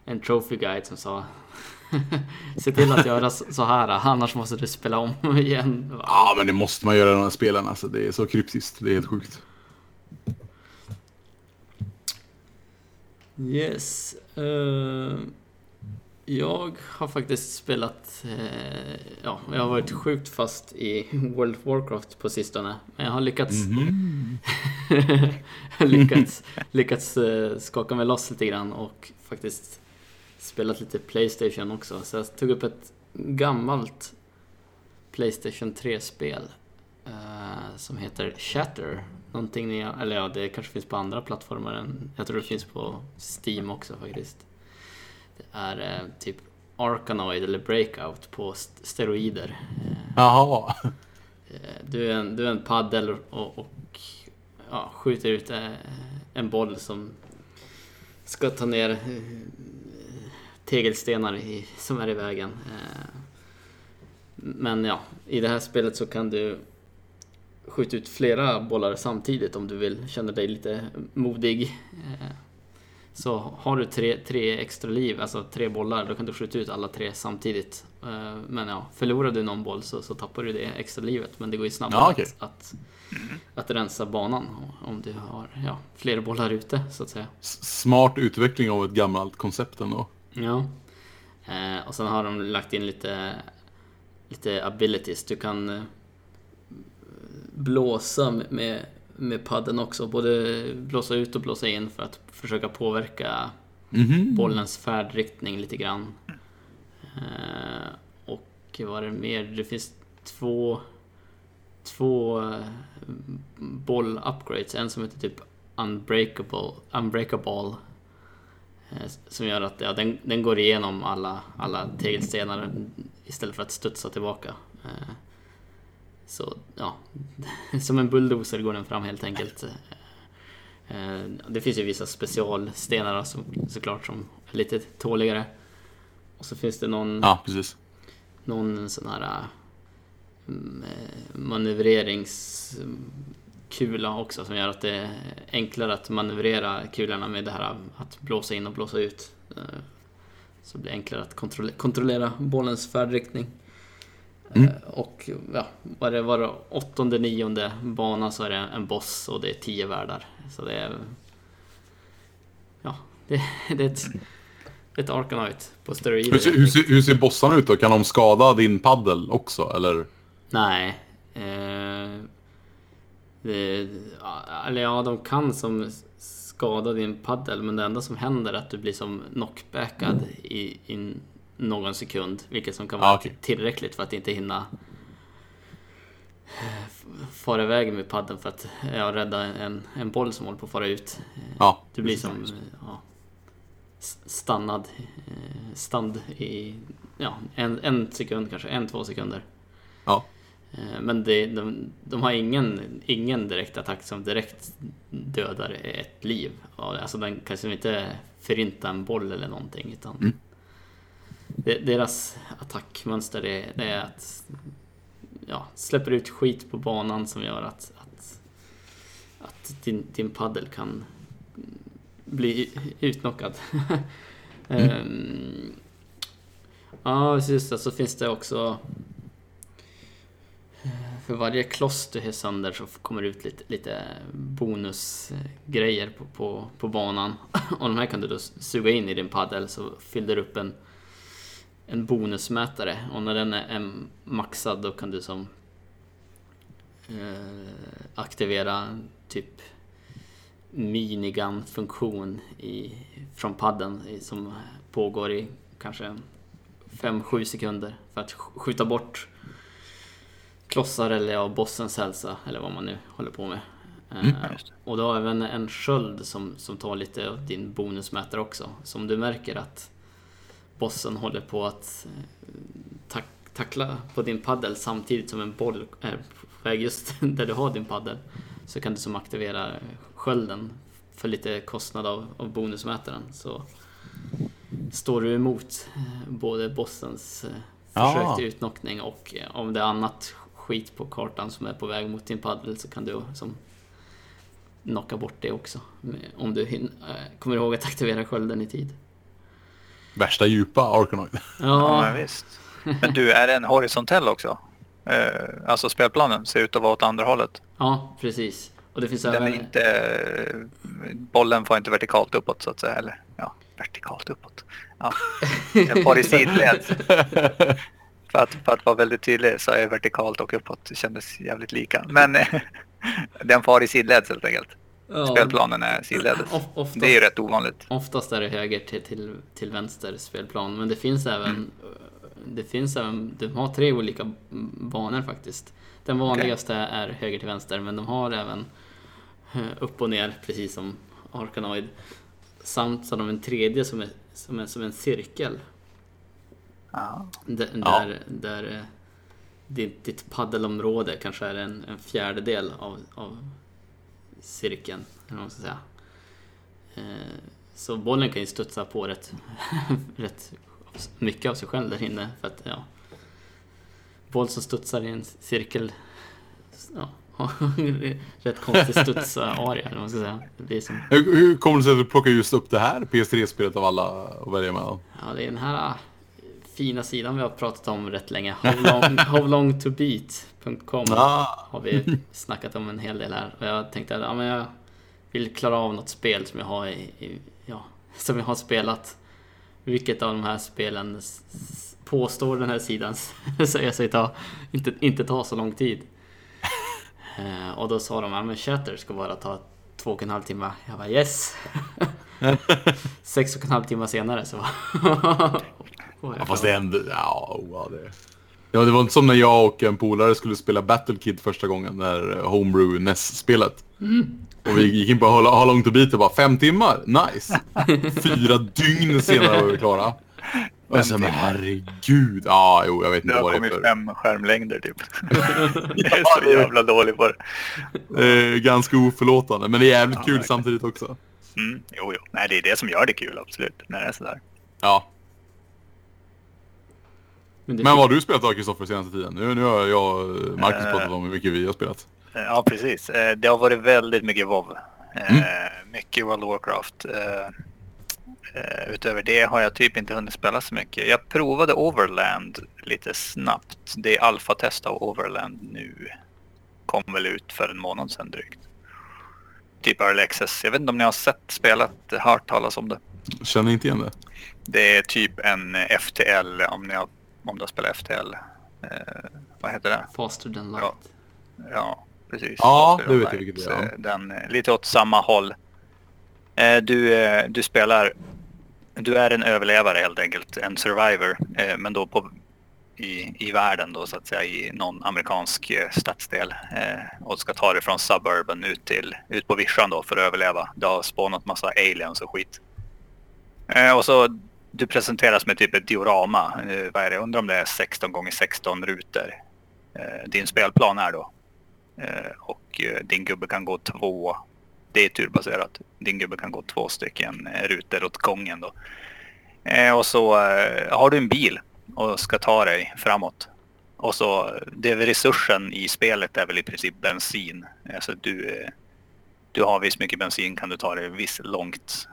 en trophy guide som sa Se till att göra så här, annars måste du spela om igen. ja men det måste man göra i de här spelen alltså. Det är så kryptiskt, det är helt sjukt. Yes. eh, jag har faktiskt spelat... eh, ja, jag har varit sjukt fast i World of Warcraft på sistone. Men jag har lyckats... lyckats lyckats eh, skaka mig loss lite grann och faktiskt spelat lite Playstation också. Så jag tog upp ett gammalt Playstation 3-spel eh, som heter Shatter. Någonting ni, eller ja, det kanske finns på andra plattformar än, jag tror det finns på Steam också faktiskt. Det är eh, typ Arkanoid eller Breakout på st- steroider. Eh, Jaha. Eh, Du är en, du är en paddel och, och ja, skjuter ut en boll som ska ta ner tegelstenar i, som är i vägen. Eh, Men ja, i det här spelet så kan du skjuta ut flera bollar samtidigt om du vill känna dig lite modig. Eh, Så har du tre, tre extra liv, alltså tre bollar, då kan du skjuta ut alla tre samtidigt. Eh, Men ja, förlorar du någon boll så, så tappar du det extra livet. Men det går ju snabbare Ja, okej. att, att, att rensa banan om du har ja, fler bollar ute, så att säga. Smart utveckling av ett gammalt koncept ändå. Ja. Eh, och sen har de lagt in lite, lite abilities. Du kan eh, blåsa med- med, padden också. Både blåsa ut och blåsa in för att försöka påverka Mhm. bollens färdriktning lite grann. Eh, och vad är det mer? Det finns två, två eh, boll-upgrades. En som heter typ Unbreakable, Unbreakable som gör att ja, den, den går igenom alla, alla tegelstenar istället för att studsa tillbaka. Eh, Så ja, som en bulldozer går den fram helt enkelt. Eh, Det finns ju vissa specialstenar som, såklart som är lite tåligare. Och så finns det någon, Ja, precis. någon sån här mm, manövreringskula också som gör att det är enklare att manövrera kulorna med det här att blåsa in och blåsa ut. Eh, Så det blir enklare att kontrolle- kontrollera bollens färdriktning. Mm. Eh, Och ja, var det var det åttonde, nionde bana så är det en boss och det är tio världar. Så det är... Ja, det, det är ett, ett Arkanoid på steroider. Hur, ser- hur, ser- hur ser bossarna ut då? Kan de skada din paddel också, eller? Nej. Eh, eller ja, de kan som skada din paddel men det enda som händer är att du blir som knockbackad i, i någon sekund. Vilket som kan vara Ah, okej. tillräckligt för att inte hinna eh, fara iväg med paddeln för att ja, rädda en, en boll som håller på att fara ut. Ja. Du blir som ja, stannad, eh, stand i ja, en, en sekund kanske, en, två sekunder. Ja. Eh, Men det, de, de har ingen, ingen direkt attack som direkt dödar ett liv. Ja, Alltså den kan som inte förinta en boll eller någonting. Utan Mm. deras attackmönster är, det är att ja, släpper ut skit på banan som gör att, att, att din, din paddel kan bli utknockad. Ehm, ja, just det. Så finns det också för varje kloss du har sönder så kommer det ut lite, lite bonusgrejer på, på, på banan. Och de här kan du då suga in i din paddel så fyller du upp en, en bonusmätare. Och när den är maxad då kan du som eh, aktivera typ minigun-funktion i, från padden i, som pågår i kanske 5-7 sekunder för att skjuta bort klossar eller ja, bossens hälsa eller vad man nu håller på med. Eh, Ja, just det. och du har även en sköld som, som tar lite av din bonusmätare också. Så om du märker att bossen håller på att eh, tack, tackla på din paddel samtidigt som en boll är på väg just där du har din paddel så kan du som aktivera skölden för lite kostnad av, av bonusmätaren. Så står du emot eh, både bossens eh, försök Ja. till utnockning och eh, om det är annat skit på kartan som är på väg mot din paddel så kan du som knocka bort det också. Om du eh, kommer ihåg att aktivera skölden i tid. Värsta djupa Arkanoid. Ja, Ja, men visst. Men du, är den horisontell också? Eh, alltså spelplanen ser ut att vara åt andra hållet. ja precis. Och det finns Den även... är inte... Bollen får inte vertikalt uppåt så att säga. Eller ja, vertikalt uppåt. Ja. Den får i sidled. För att, för att vara väldigt tydlig så är vertikalt och uppåt det kändes jävligt lika. Men den far i sidled helt enkelt. ja, Spelplanen är sidledes. of- oftast, Det är ju rätt ovanligt. Oftast är det höger till, till, till vänster spelplan, men det finns även Mm. det finns även, de har tre olika banor faktiskt. Den vanligaste är höger till vänster, men de har även eh, upp och ner, precis som Arkanoid. Samt så har de en tredje som är som, är, som en cirkel. Ja. D- Där, där eh, ditt, ditt paddelområde kanske är en, en fjärdedel av, av cirkeln, eller vad man ska säga. Eh, Så bollen kan ju studsa på rätt, rätt mycket av sig själv där inne. För att, ja, boll som studsar i en cirkel ja, har rätt konstig studsarea, eller vad man ska säga. Det blir som, Hur, hur kommer det sig att du plockar just upp det här PS3-spelet av alla att välja mellan? ja, det är den här äh, fina sidan vi har pratat om rätt länge. How long, howlongtobeat.com Ah, har vi snackat om en hel del här. Och jag tänkte att ja, men jag vill klara av något spel som jag har, i, i, ja, som jag har spelat. Vilket av de här spelen påstår den här sidan säger sig ta, inte, inte ta så lång tid. Eh, och då sa de att Shatter ska bara ta två och en halv timme. Jag bara yes! Sex och en halv timme senare så var var ja, fast det hände... Ja, ja, det... Ja, det var inte som när jag och en polare skulle spela Battle Kid första gången, när Homebrew NES-spelet. Och vi gick in på How long to beat och bara fem timmar, nice! Fyra dygn senare var vi klara. Och jag sa, men herregud. Ja, jo, jag vet Det inte har vad det är kommit för. fem skärmlängder typ. jag är så jävla dålig på det. Eh, ganska oförlåtande, men det är jävligt kul verkligen. samtidigt också. Mm, jo, jo. Nej, det är det som gör det kul, absolut. När det är sådär. Ja. Men, det Men vad har du spelat då, Kristoffer, senaste tiden? Nu, nu har jag och Marcus Eh. pratat om hur mycket vi har spelat. Eh, Ja, precis. Eh, Det har varit väldigt mycket WoW. Mm. Mycket World of Warcraft. Utöver det har jag typ inte hunnit spela så mycket. Jag provade Overland lite snabbt. Det är alfatest av Overland nu. Kom väl ut för en månad sedan drygt. Typ Early Access. Jag vet inte om ni har sett, spelat, hört talas om det. Känner inte igen det. Det är typ en FTL om ni har, om du har spelat FTL. Eh, vad heter det? Faster than light. Ja. Ja, precis. Ja, than vet jag vilket det är, ja. Eh, Den, eh, lite åt samma håll. Eh, Du, eh, du spelar... Du är en överlevare helt enkelt. En survivor. eh, Men då på, i, i världen då så att säga. I någon amerikansk eh, stadsdel. eh, Och ska ta dig från suburban ut, till, ut på vischan då för att överleva. Det har spånat massa aliens och skit. Eh, Och så du presenteras med typ ett diorama. Eh, Vad är det? Undrar om det är 16 gånger 16 rutor. Eh, din spelplan är då. Eh, och eh, din gubbe kan gå två. Det är turbaserat. Din gubbe kan gå två stycken rutor åt gången då. Och så har du en bil och ska ta dig framåt. Och så det är väl resursen i spelet är väl i princip bensin. Alltså du, du har visst mycket bensin kan du ta dig visst långt.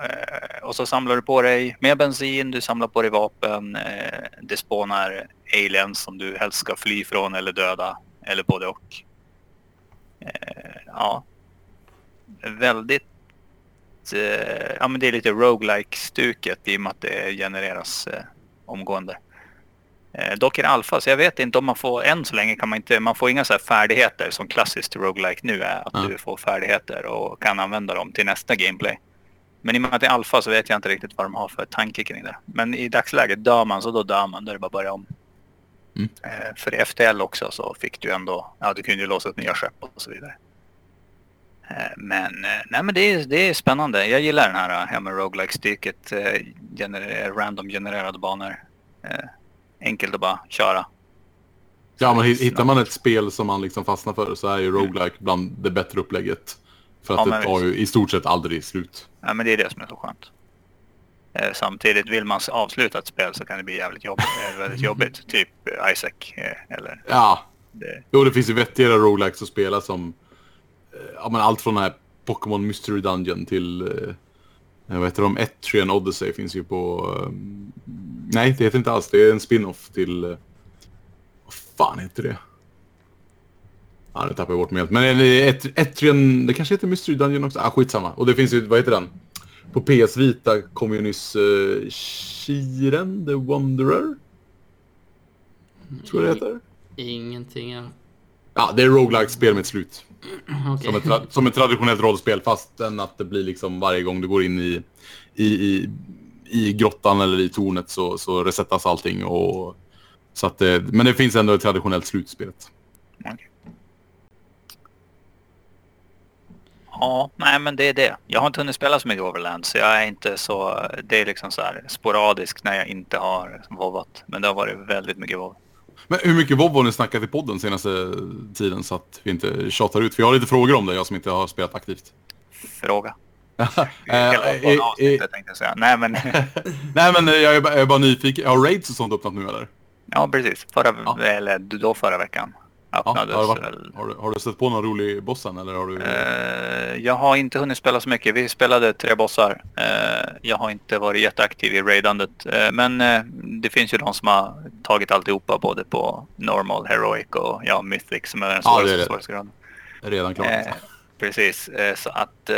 Eh, Och så samlar du på dig mer bensin, du samlar på dig vapen. eh, Det spånar aliens som du helst ska fly från eller döda. Eller både och. Eh, Ja. Väldigt... Ja men det är lite roguelike stuket i och med att det genereras omgående. Dock är det alfa så jag vet inte om man får, än så länge kan man inte, man får inga så färdigheter som klassiskt roguelike nu är. Att Ja. du får färdigheter och kan använda dem till nästa gameplay. Men i och med att det är alfa så vet jag inte riktigt vad de har för tanke kring det. Men i dagsläget dör man så då dör man, då är det bara att börja om. Mm. Eh, För i FTL också så fick du ändå, ja du kunde ju låsa upp nya skepp och så vidare. Eh, Men, eh, nej men det är, det är spännande. Jag gillar den här hemma roguelike-stycket. eh, Gener- random genererade banor. Enkelt att bara köra. Ja, men hi- hittar man ett spel som man liksom fastnar för så är ju roguelike bland det bättre upplägget. För att Ja, det tar ju i stort sett aldrig slut. Ja, men det är det som är så skönt. Eh, Samtidigt vill man avsluta ett spel så kan det bli jävligt jobbigt. eh, väldigt jobbigt. Typ Isaac eh, eller Ja, det. jo det finns ju vettigare roguelikes att spela som... eh, Ja men allt från den här Pokémon Mystery Dungeon till... eh, vad heter de? Etrian Odyssey finns ju på... nej, det heter inte alls. Det är en spin-off till... vad fan heter det? Ja, nu tappar jag bort mig helt. Men eh, Et- Etrian... Det kanske heter Mystery Dungeon också? Ah, skitsamma. Och det finns ju... Vad heter den? På PS Vita kom ju nyss uh, Shiren the Wanderer. Tror jag det heter. Ingenting. Ja. Ja, det är roguelike spel med ett slut. Okej. Som ett, som ett traditionellt rollspel fast än att det blir liksom varje gång du går in i, i, i i grottan eller i tornet så, så resetas allting. Och, så att, eh, men det finns ändå ett traditionellt slutspelet. Okej. Ja, nej men det är det. Jag har inte hunnit spela så mycket Overland så jag är inte så... Det är liksom så här sporadiskt när jag inte har vovat. Men det har varit väldigt mycket vov. Men hur mycket WoW har ni snackat i podden senaste tiden så att vi inte tjatar ut? För jag har lite frågor om det, jag som inte har spelat aktivt. Fråga. Eh, Hela eh, avsnittet tänkte jag säga. Nej men... Nej men jag är, bara, jag är bara nyfiken. Har raids och sånt öppnat nu eller? Ja precis. Förra, Ja. eller då förra veckan. Ja, Öppnades har, du varit, har, du, har du stött på någon rolig boss än eller har du... Eh, jag har inte hunnit spela så mycket. Vi spelade tre bossar. Eh, jag har inte varit jätteaktiv i raidandet. Eh, men det finns ju de som har tagit alltihopa både på normal, heroic och ja, mythic som är den Ja, svåraste det. svårighetsgraden. Redan klart. Precis, så att...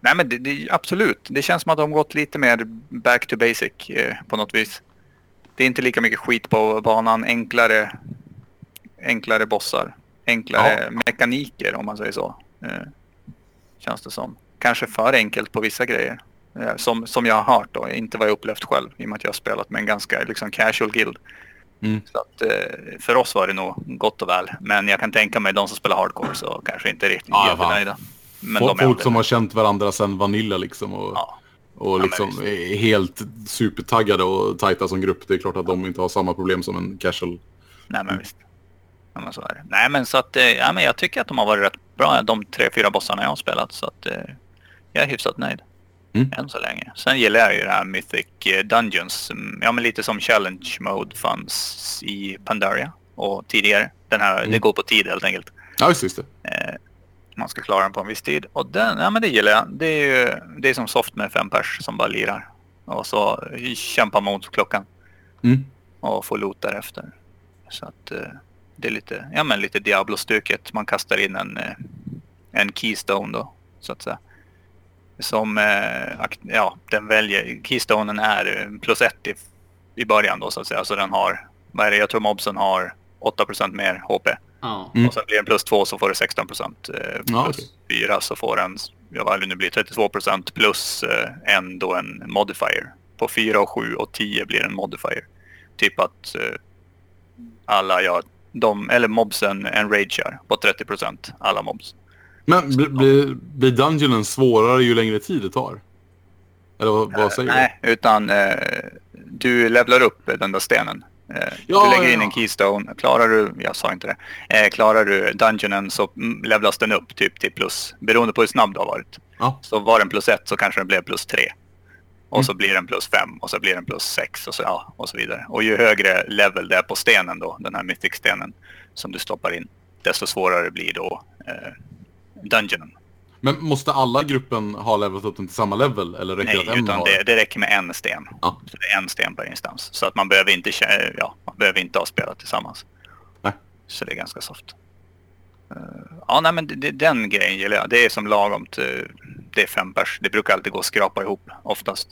Nej men det, det, absolut, det känns som att de gått lite mer back to basic på något vis. Det är inte lika mycket skit på banan, enklare, enklare bossar, enklare mekaniker om man säger så. Eh, känns det som. Kanske för enkelt på vissa grejer. Eh, som, som jag har hört då, inte vad jag upplevt själv i och med att jag har spelat med en ganska liksom, casual guild. Mm. Så att, eh, för oss var det nog gott och väl. Men jag kan tänka mig de som spelar hardcore så kanske inte riktigt Ja, jättenöjda. Men Folk, folk som har känt varandra sedan Vanilla liksom och, Ja, och liksom visst. är helt supertaggade och tajta som grupp. Det är klart att de inte har samma problem som en casual. nej men visst. Ja, men så är det. Nej men så att, eh, ja, men jag tycker att de har varit rätt bra de tre, fyra bossarna jag har spelat. Så att eh, jag är hyfsat nöjd. Mm. Än så länge. Sen gillar jag ju det här Mythic eh, Dungeons. Mm, Ja men lite som Challenge Mode fanns i Pandaria och tidigare. Den här, Mm. det går på tid helt enkelt. Ja, just, just det. Man ska klara den på en viss tid. Och den, ja men det gillar jag. Det är ju det är som soft med fem pers som bara lirar. Och så kämpa mot klockan Mm. och få loot därefter. Så att det är lite, ja men lite Diablo-stuket. Man kastar in en, eh, en keystone då, så att säga. Som, eh, ja, den väljer, keystonen är eh, plus ett i, i början då så att säga. Så den har, vad är det, jag tror mobsen har 8% mer HP. Ja. Mm. Och sen blir den plus 2 så får du 16 procent. Ja, plus okej. 4 så får den, ja vad det nu blir, 32 procent plus en då en modifier. På 4 och 7 och 10 blir en modifier. Typ att alla, ja, de, eller mobsen enragear på 30 procent. Alla mobs. Men blir bli, Dungeonen svårare ju längre tid det tar? Eller vad, vad säger du? Nej, utan eh, du levlar upp den där stenen. Eh, Ja, du lägger in ja. en keystone. Klarar du, jag sa inte det, eh, klarar du dungeonen så levlas den upp typ till plus, beroende på hur snabb du har varit. Ja. Så var den plus ett så kanske den blev plus tre. Och Mm. så blir den plus fem och så blir den plus sex och så, ja, och så vidare. Och ju högre level det är på stenen då, den här mythic-stenen som du stoppar in, desto svårare blir då eh, dungeonen. Men måste alla i gruppen ha levelat upp den till samma level? Eller räcker det Nej, en utan har? det, det räcker med en sten. Ja. Så det är en sten per instans. Så att man behöver inte, ja, man behöver inte ha spelat tillsammans. Nej. Så det är ganska soft. Eh, ja, nej men det, det, den grejen gillar jag. Det är som lagom till, det är fem pers. Det brukar alltid gå att skrapa ihop oftast.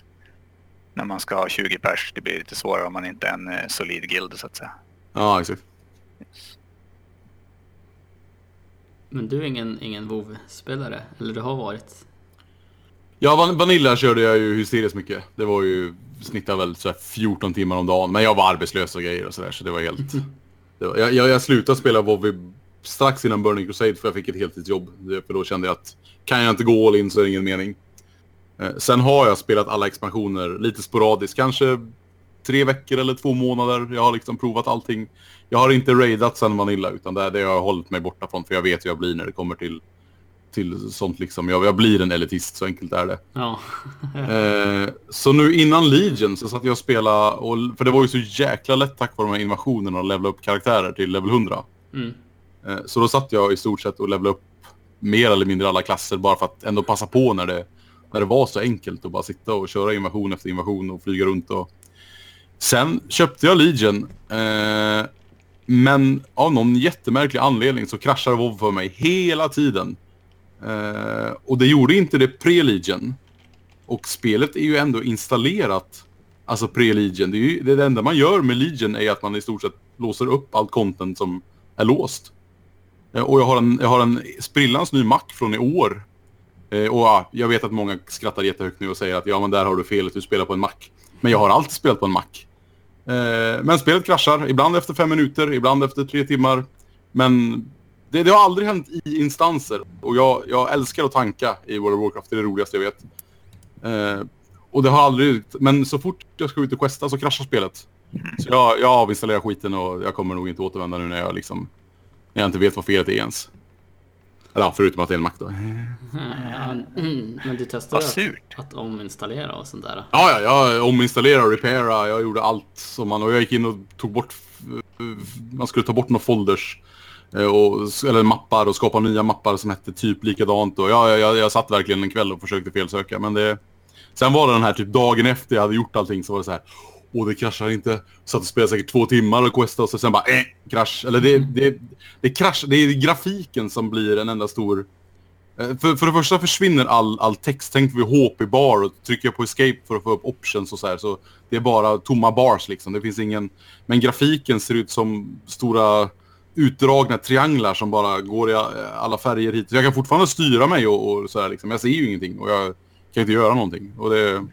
När man ska ha 20 pers, det blir lite svårare om man inte är en eh, solid guild så att säga. Ja, exakt. Men du är ingen, ingen WoW-spelare? Eller du har varit? Ja, Van Vanilla körde jag ju hysteriskt mycket. Det var ju, snittade väl så här 14 timmar om dagen. Men jag var arbetslös och grejer och sådär, så det var helt... Det var, jag, jag, jag slutade spela WoW strax innan Burning Crusade för jag fick ett heltidsjobb. För då kände jag att kan jag inte gå all in så är det ingen mening. Eh, sen har jag spelat alla expansioner lite sporadiskt, kanske tre veckor eller två månader. Jag har liksom provat allting. Jag har inte raidat sen Vanilla utan det, det har jag hållit mig borta från för jag vet hur jag blir när det kommer till, till sånt liksom. Jag, jag blir en elitist, så enkelt är det. Ja. Eh, så nu innan Legion så satt jag och spelade, och, för det var ju så jäkla lätt tack vare de här invasionerna att levela upp karaktärer till level 100. Mm. Eh, så då satt jag i stort sett och levlade upp mer eller mindre alla klasser bara för att ändå passa på när det, när det var så enkelt att bara sitta och köra invasion efter invasion och flyga runt. Och... Sen köpte jag Legion, eh, men av någon jättemärklig anledning så kraschade WoW för mig hela tiden. Eh, och det gjorde inte det pre-Legion. Och spelet är ju ändå installerat, alltså pre-Legion. Det, är ju, det, det enda man gör med Legion är att man i stort sett låser upp allt content som är låst. Eh, Och jag har en, jag har en sprillans ny Mac från i år. Eh, och ja, jag vet att många skrattar jättehögt nu och säger att ja men där har du felet, du spelar på en Mac. Men jag har alltid spelat på en Mac. Eh, men spelet kraschar, ibland efter fem minuter, ibland efter tre timmar. Men det, det har aldrig hänt i instanser. Och jag, jag älskar att tanka i World of Warcraft, det är det roligaste jag vet. Eh, och det har aldrig... Men så fort jag ska ut och questa så kraschar spelet. Så jag, jag avinstallerar skiten och jag kommer nog inte återvända nu när jag liksom... När jag inte vet vad felet är ens. Eller ja, förutom att det är en Mac då. Ja, mm, men du testade att, att ominstallera och sånt där? Ja, ja, jag ominstallerade och repairade. Jag gjorde allt som man... Och jag gick in och tog bort... Man skulle ta bort några folders. eh, Och, eller mappar och skapa nya mappar som hette typ likadant. Och jag, jag, jag satt verkligen en kväll och försökte felsöka. Men det... Sen var det den här typ dagen efter jag hade gjort allting så var det så här. Åh, det kraschar inte. Satt och spelade säkert två timmar och questade och så sen bara eh, krasch. Eller det, det, det krasch. Det är grafiken som blir en enda stor... Eh, För, för det första försvinner all, all text. Tänk vid HP-bar och trycker jag på escape för att få upp options och så här. Så det är bara tomma bars liksom. Det finns ingen... Men grafiken ser ut som stora utdragna trianglar som bara går i a- alla färger hit. Så jag kan fortfarande styra mig och, och så här liksom. Jag ser ju ingenting och jag kan inte göra någonting. Och det...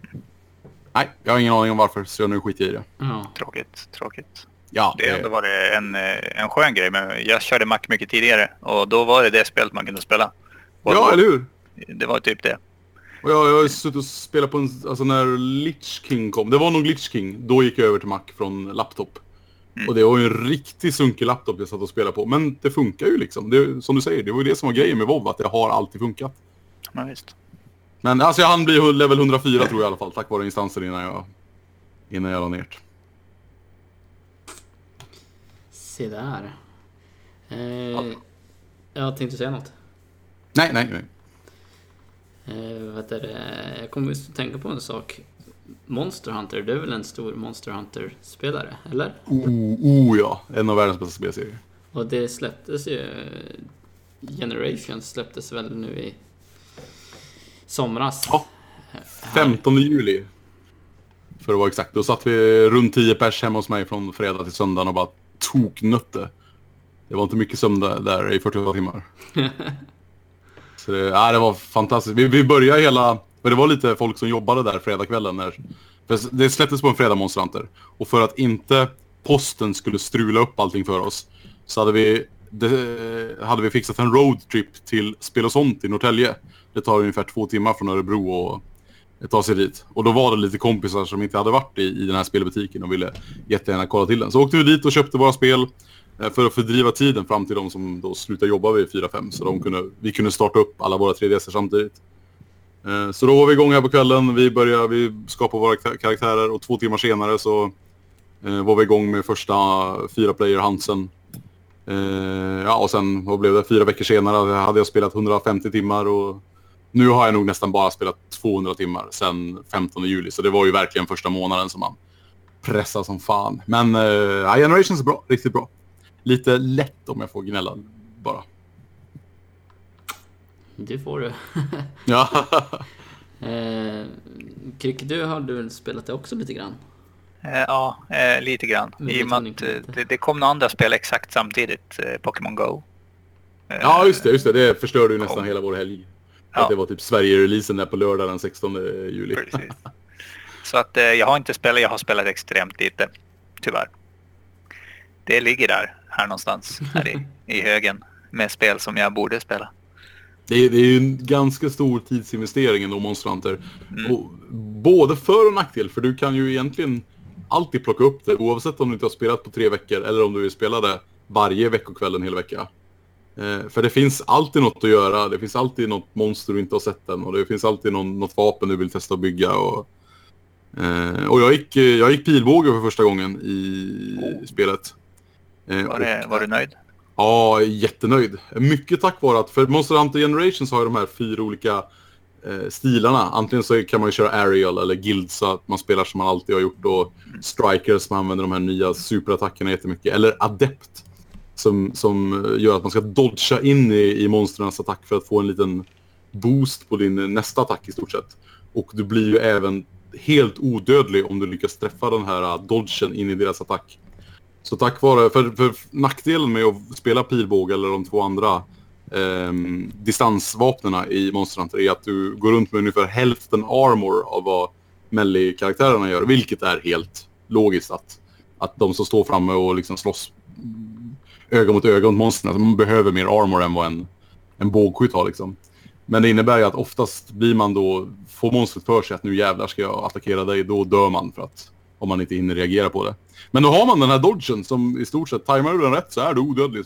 Nej, jag har ingen aning om varför, så nu skiter jag i det. Ja. Tråkigt, tråkigt. Ja, Det har ändå varit en, eh, en skön grej. Men jag körde Mac mycket tidigare och då var det det spelet man kunde spela. Och ja, då- eller hur? Det var typ det. Och jag, jag har suttit och spelat på en... Alltså när Lich King kom. Det var nog Lich King. Då gick jag över till Mac från laptop. Och det var ju en riktigt sunkig laptop jag satt och spelade på. Men det funkar ju liksom. Det, som du säger, det var ju det som var grejen med WoW. Att det har alltid funkat. Men visst. Men alltså jag hann bli level 104 tror jag i alla fall. Tack vare instanser innan jag... Innan jag la ner. Se där. Eh, jag tänkte säga något. Nej, nej, nej. Eh, vad heter det? Jag kommer att tänka på en sak. Monster Hunter, du är väl en stor Monster Hunter-spelare? Eller? Oh, oh ja. En av världens bästa spelserier. Och det släpptes ju... Generations släpptes väl nu i somras? Ja. 15 juli. För att vara exakt. Då satt vi runt 10 pers hemma hos mig från fredag till söndag och bara toknötte. Det var inte mycket sömn där, där i 48 timmar. Så det, ja, det var fantastiskt. Vi, vi började hela... För det var lite folk som jobbade där fredagskvällen. När, för det släpptes på en fredag Monster. Och för att inte posten skulle strula upp allting för oss så hade vi, det, hade vi fixat en roadtrip till Spel och sånt i Norrtälje. Det tar ungefär två timmar från Örebro och eh, ta sig dit. Och då var det lite kompisar som inte hade varit i, i den här spelbutiken och ville jättegärna kolla till den. Så åkte vi dit och köpte våra spel eh, för att fördriva tiden fram till de som då slutade jobba vid 4-5. Så de kunde, vi kunde starta upp alla våra 3DS samtidigt. Eh, så då var vi igång här på kvällen. Vi började vi skapade våra karaktärer och två timmar senare så var vi igång med första fyra player Hansen. Ja, och sen vad blev det? Fyra veckor senare hade jag spelat 150 timmar och nu har jag nog nästan bara spelat 200 timmar sedan 15 juli. Så det var ju verkligen första månaden som man pressade som fan. Men eh, ja, Generations är bra, riktigt bra. Lite lätt om jag får gnälla bara. Det får du. Ja. eh, Krick, du har du väl spelat det också lite grann? Eh, Ja, eh, lite grann. Men I och med att eh, det, det kom några andra spel exakt samtidigt. eh, Pokémon Go. Eh, ja, just det, just det. Det förstörde ju nästan Ja. hela vår helg. Ja. Att det var typ Sverige-releasen där på lördag den 16 juli. Precis. Så att eh, jag har inte spelat, jag har spelat extremt lite. Tyvärr. Det ligger där, här någonstans, här i, i högen. Med spel som jag borde spela. Det är, det är ju en ganska stor tidsinvestering ändå, Monster Hunter. Mm. Och både för och nackdel, för du kan ju egentligen alltid plocka upp det oavsett om du inte har spelat på tre veckor eller om du vill spela det varje veckokväll en hel vecka. Eh, för det finns alltid något att göra, det finns alltid något monster du inte har sett än och det finns alltid någon, något vapen du vill testa att bygga. Och, eh, och jag gick, jag gick pilbåge för första gången i Oh. spelet. Eh, Var, och- det, var du nöjd? Ja, jättenöjd. Mycket tack vare att, för Monster Hunter Generations har ju de här fyra olika eh, stilarna. Antingen så kan man ju köra Aerial eller Guild så att man spelar som man alltid har gjort och Striker som använder de här nya superattackerna jättemycket. Eller Adept som, som eh, gör att man ska dodga in i, i monstrens attack för att få en liten boost på din nästa attack i stort sett. Och du blir ju även helt odödlig om du lyckas träffa den här eh, dodgen in i deras attack. Så tack vare, för, för nackdelen med att spela pilbåge eller de två andra eh, distansvapnena i Monster Hunter är att du går runt med ungefär hälften armor av vad Melly-karaktärerna gör. Vilket är helt logiskt att, att de som står framme och liksom slåss öga mot öga mot monstren, de behöver mer armor än vad en, en bågskytt har liksom. Men det innebär ju att oftast blir man då, får monstret för sig att nu jävlar ska jag attackera dig, då dör man för att om man inte hinner reagera på det. Men då har man den här dodgen som i stort sett, tajmar du den rätt så är du odödlig.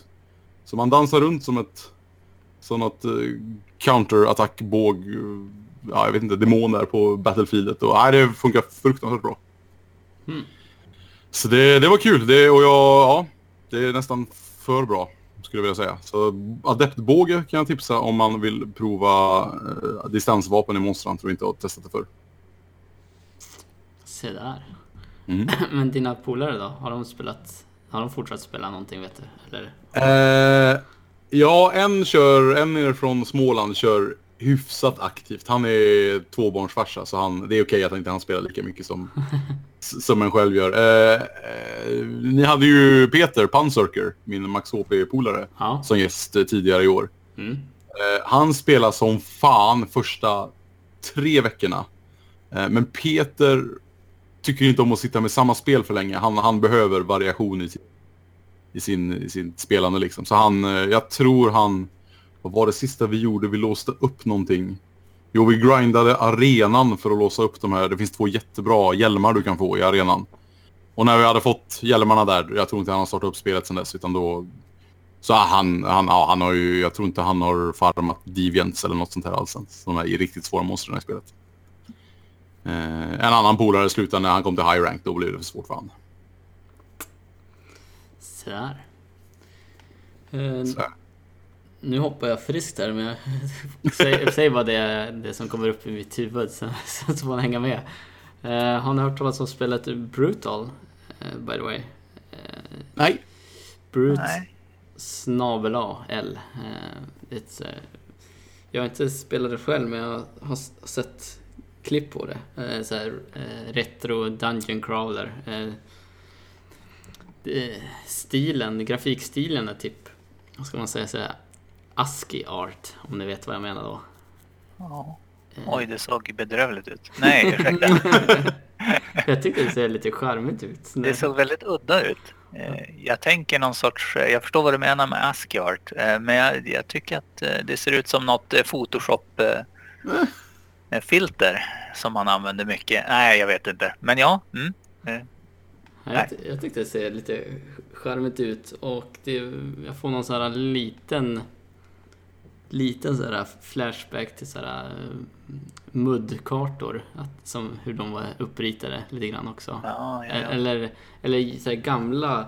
Så man dansar runt som ett, som något uh, counterattackbåg, uh, ja jag vet inte, demon där på Battlefieldet och nej, det funkar fruktansvärt bra. Mm. Så det, det var kul, det, och jag, ja, det är nästan för bra skulle jag vilja säga. Så adeptbåge kan jag tipsa om man vill prova eh, distansvapen i Monster Hunter och inte har testat det förr. Se där. Mm. Men dina polare då? Har de spelat? Har de fortsatt spela någonting vet du? Eller? Eh, ja, en kör, en är från Småland kör hyfsat aktivt. Han är tvåbarnsfarsa så han, det är okej att inte han spelar lika mycket som, som en själv gör. Eh, eh, ni hade ju Peter Panzerker, min Max HP-polare, Ja. som gäst eh, tidigare i år. Mm. Eh, han spelar som fan första tre veckorna. Eh, men Peter tycker inte om att sitta med samma spel för länge. Han, han behöver variation i, sin- i, sin, i sin spelande liksom. Så han, eh, jag tror han, vad var det sista vi gjorde? Vi låste upp någonting. Jo, vi grindade arenan för att låsa upp de här. Det finns två jättebra hjälmar du kan få i arenan. Och när vi hade fått hjälmarna där, jag tror inte han har startat upp spelet sedan dess, utan då... Så han, han, ja, han har ju, jag tror inte han har farmat Deviants eller något sånt här alls. ens. De är riktigt svåra monstren i spelet. Eh, en annan polare slutade när han kom till high rank, då blev det för svårt för han. Se där. Eh, Så, nu hoppar jag friskt här men jag säg, säg bara det, det som kommer upp i mitt huvud så, så får man hänga med. Eh, har ni hört talas om spelet Brutal? Eh, by the way. Eh, nej. Brut Nej. snabel L. Ett, eh, jag har inte spelat det själv men jag har sett klipp på det. Eh, så här, retro Dungeon Crawler. Stilen, grafikstilen är typ, vad ska man säga, så här, ASCII art om ni vet vad jag menar då. Ja. Eh, Oj, det såg bedrövligt ut. Nej, ursäkta. jag tycker det ser lite charmigt ut. Det såg väldigt udda ut. Eh, Jag tänker någon sorts, eh, jag förstår vad du menar med ASCII art, men jag, jag tycker att det ser ut som något Photoshop-filter som man använder mycket. Nej, jag vet inte. Men ja, mm. Ja, Jag, jag tyckte det ser lite charmigt ut och det, jag får någon sån här liten liten sån här flashback till så här eh, muddkartor. Att, som hur de var uppritade lite grann också. ja, ja, ja. Eller, eller så här gamla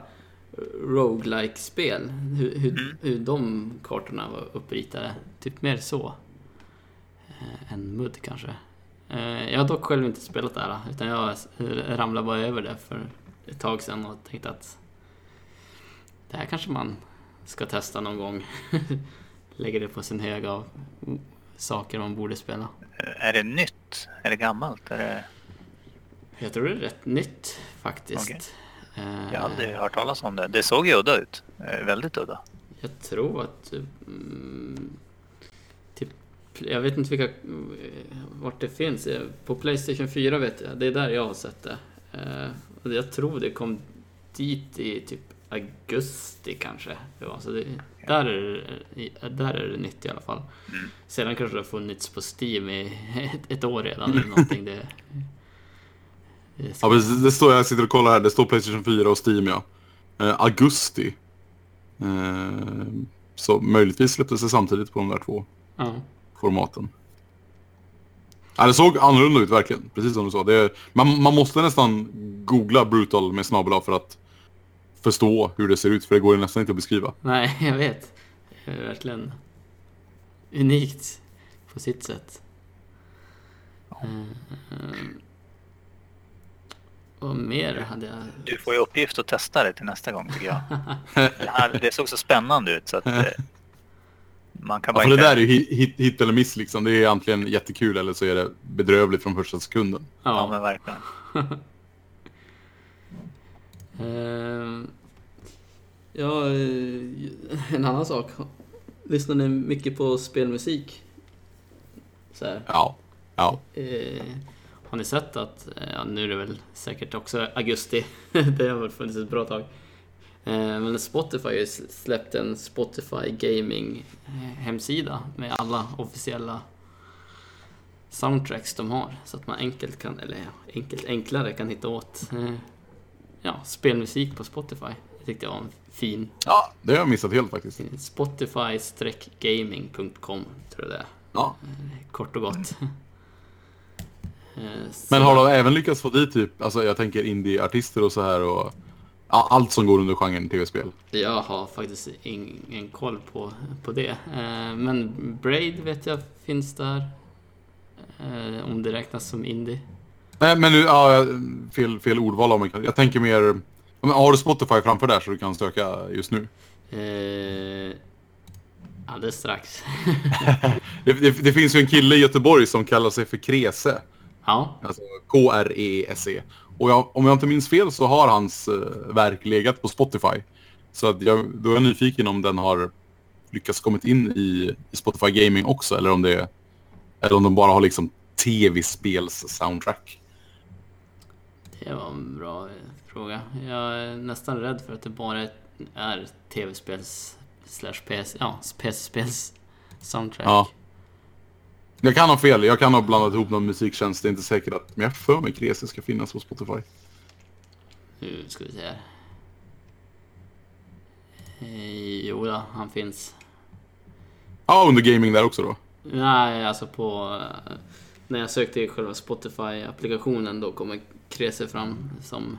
roguelike spel hur, hur, Mm. hur de kartorna var uppritade. Typ mer så. Eh, än mudd kanske. Eh, jag har dock själv inte spelat det här utan jag ramlade bara över det för ett tag sedan och tänkte att det här kanske man ska testa någon gång. Lägger det på sin hög av saker man borde spela. Eh, Är det nytt? Är det gammalt? Är det... Jag tror det är rätt nytt faktiskt. Okej. Eh, Jag har aldrig hört talas om det. Det såg ju udda ut. Eh, Väldigt udda. Jag tror att... Mm, typ, jag vet inte vilka, vart det finns. Eh, På Playstation 4 vet jag. Det är där jag har sett det. Eh, Jag tror det kom dit i typ augusti kanske. Det var, så det, där, är, det- där är det nytt i alla fall. Mm. Sedan kanske det har funnits på Steam i ett, ett år redan eller någonting. Det, det ska- Ja, precis, det står, jag sitter och kollar här, det står Playstation 4 och Steam ja. Eh, augusti. Eh, så möjligtvis släpptes det samtidigt på de där två ja. formaten. Ja, det såg annorlunda ut verkligen, precis som du sa. Det, man, man måste nästan googla Brutal med snabel för att förstå hur det ser ut, för det går ju nästan inte att beskriva. Nej, jag vet. Det är verkligen unikt på sitt sätt. Eh, eh, Vad mer hade jag? Du får ju uppgift att testa det till nästa gång tycker jag. Det, här, det såg så spännande ut så att eh, man kan Ja, bara för det inte... där är ju hit, hit eller miss liksom. Det är antingen jättekul eller så är det bedrövligt från första sekunden. Ja Ja. men verkligen. Eh, Ja, eh, en annan sak. Lyssnar ni mycket på spelmusik? Så här. Ja. Ja. Eh, har ni sett att, eh, ja, nu är det väl säkert också augusti, det har väl funnits ett bra tag. Men Spotify har ju släppt en Spotify Gaming hemsida med alla officiella soundtracks de har. Så att man enkelt kan, eller enkelt enklare kan hitta åt ja, spelmusik på Spotify. Det tyckte jag var en fin ja, det har jag missat helt faktiskt. Spotify-gaming.com tror jag det är. Ja. Kort och gott. Eh, Men så- har de även lyckats få dit typ, alltså jag tänker indie-artister och så här och ja, allt som går under genren tv-spel? Jag har faktiskt ingen koll på, på det. Eh, Men Braid vet jag finns där. Eh, Om det räknas som indie. Nej men nu, ja, fel, fel ordval av mig. Jag tänker mer, men har du Spotify framför där så du kan söka just nu? Eh, Alldeles strax. Det, det, det finns ju en kille i Göteborg som kallar sig för Krese. ja, Alltså K-R-E-S-E. E. Och jag, om jag inte minns fel så har hans eh, verk legat på Spotify. Så att jag, då är jag nyfiken om den har lyckats kommit in i, i Spotify Gaming också. Eller om, det, eller om de bara har liksom tv-spels soundtrack. Det var en bra eh, fråga. Jag är nästan rädd för att det bara är tv-spels slash PS, ja, PC-spels soundtrack. Ja. Jag kan ha fel, jag kan ha blandat ihop någon musiktjänst, det är inte säkert att... Men jag för mig Krese ska finnas på Spotify. Nu ska vi se här. Eh, Jo då, han finns. Ja, under gaming där också då. Nej, alltså på... eh, När jag sökte i själva Spotify-applikationen då kommer Krese fram som...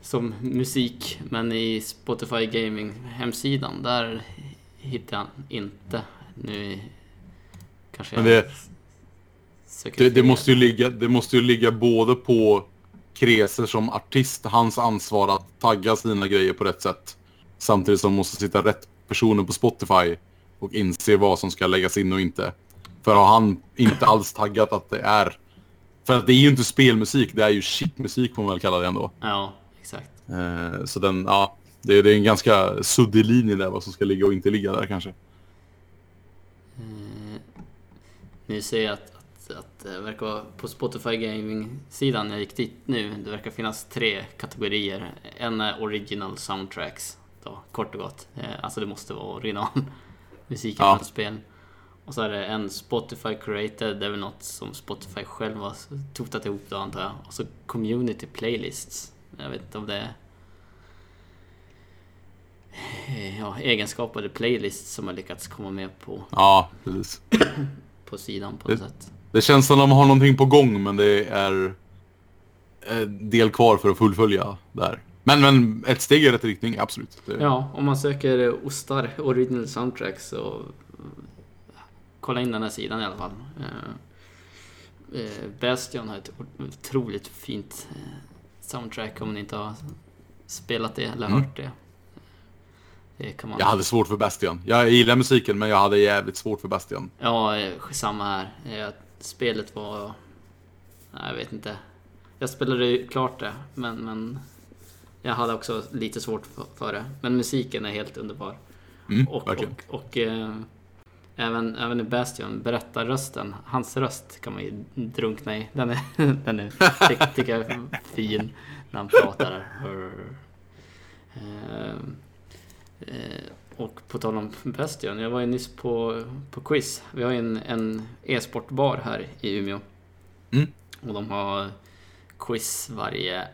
Som musik, men i Spotify Gaming-hemsidan, där hittar jag inte. Nu kanske jag Men det, det, det, måste ju ligga, det måste ju ligga både på Krese som artist, hans ansvar att tagga sina grejer på rätt sätt. Samtidigt som måste sitta rätt personer på Spotify och inse vad som ska läggas in och inte. För har han inte alls taggat att det är... För att det är ju inte spelmusik, det är ju shitmusik får man väl kalla det ändå. Ja, exakt. Eh, så den, ja, det, det är en ganska suddig linje där vad som ska ligga och inte ligga där kanske. Eh, Nu ser jag att, att, att det verkar vara på Spotify Gaming-sidan, jag gick dit nu, det verkar finnas tre kategorier. En är Original Soundtracks, då, kort och gott. Eh, Alltså det måste vara original musiken Ja. från spel. Och så är det en Spotify Created, det är väl något som Spotify själv har totat ihop då antar jag. Och så Community Playlists. Jag vet inte om det är eh, ja, egenskapade playlists som har lyckats komma med på Ja, precis. på sidan på något Det- sätt. Det känns som de har någonting på gång men det är en del kvar för att fullfölja där. Men, men ett steg i rätt riktning, absolut. Det, Ja, om man söker eh, Ostar Original Soundtrack så eh, kolla in den här sidan i alla fall. Eh, eh, Bastion har ett otroligt fint eh, soundtrack om ni inte har spelat det eller Mm. hört det. Det man... Jag hade svårt för Bastian. Jag gillar musiken men jag hade jävligt svårt för Bastian. Ja, samma här. Spelet var... Nej, jag vet inte. Jag spelade ju klart det, men, men jag hade också lite svårt för- det. Men musiken är helt underbar. Mm, Och, och, och eh, även, även i Bastion, berättarrösten, hans röst kan man ju drunkna i. Den är, den är ty, tycker jag är fin när han pratar. Eh, eh, och på tal om Bastion, jag var ju nyss på, på quiz. Vi har ju en, en e-sportbar här i Umeå. Mm. Och de har quiz varje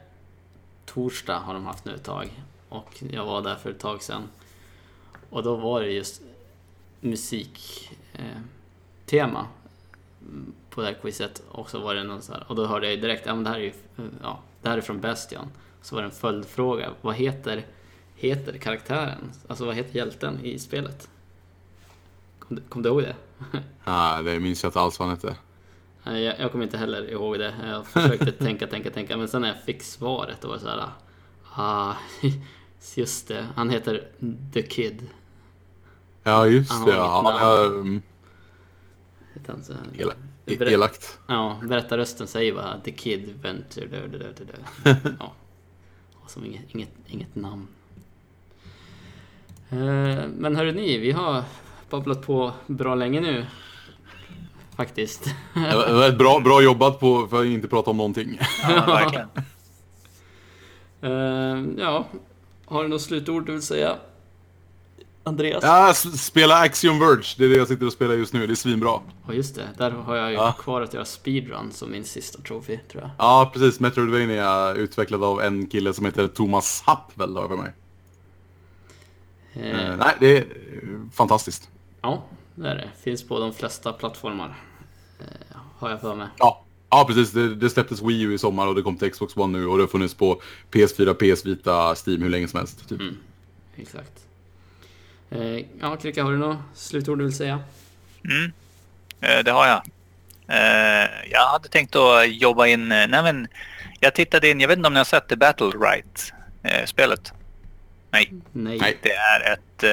torsdag har de haft nu ett tag. Och jag var där för ett tag sedan. Och då var det just musiktema eh, mm, på det här quizet. Och så var det någon så här, och då hörde jag direkt, ja men det här är ju, eh, ja, det här är från Bastion. Så var det en följdfråga, vad heter, heter karaktären? Alltså vad heter hjälten i spelet? Kom, du- kom du ihåg det? Nej, det minns jag inte alls vad han hette. Jag, jag kommer inte heller ihåg det. Jag försökte tänka, tänka, tänka. Men sen när jag fick svaret då var det så här. Ah, just det. Han heter The Kid. Ja, just det. Ja, ja, så här. ela- e- Berä- elakt. Ja, berättarrösten säger bara The Kid went. Ja. Och som inget, inget, inget namn. Eh, Men hörru ni, vi har babblat på bra länge nu. Faktiskt. Ett bra, bra jobbat på för att inte prata om någonting. Ja, verkligen. Eh, Ja, har du något slutord du vill säga? Andreas? Ja, spela Axiom Verge. Det är det jag sitter och spelar just nu. Det är svinbra. Ja just det, där har jag ju Ja. kvar att göra speedrun som min sista trofé tror jag. Ja, precis. Metroidvania utvecklad av en kille som heter Thomas Happ, väl, för mig. Eh, Eh, nej, det är eh, fantastiskt. Ja, det är det. Finns på de flesta plattformar. Eh, har jag för mig. Ja, ja precis. Det, det släpptes Wii U i sommar och det kom till Xbox One nu och det har funnits på PS4, PS Vita, Steam hur länge som helst. Typ. Exakt. Eh, ja, Kricka, har du något slutord du vill säga? Eh, Det har jag. Eh, Jag hade tänkt att jobba in... Nej men, jag tittade in, jag vet inte om ni har sett det Battle Right eh, spelet? Nej, Nej. Det är ett...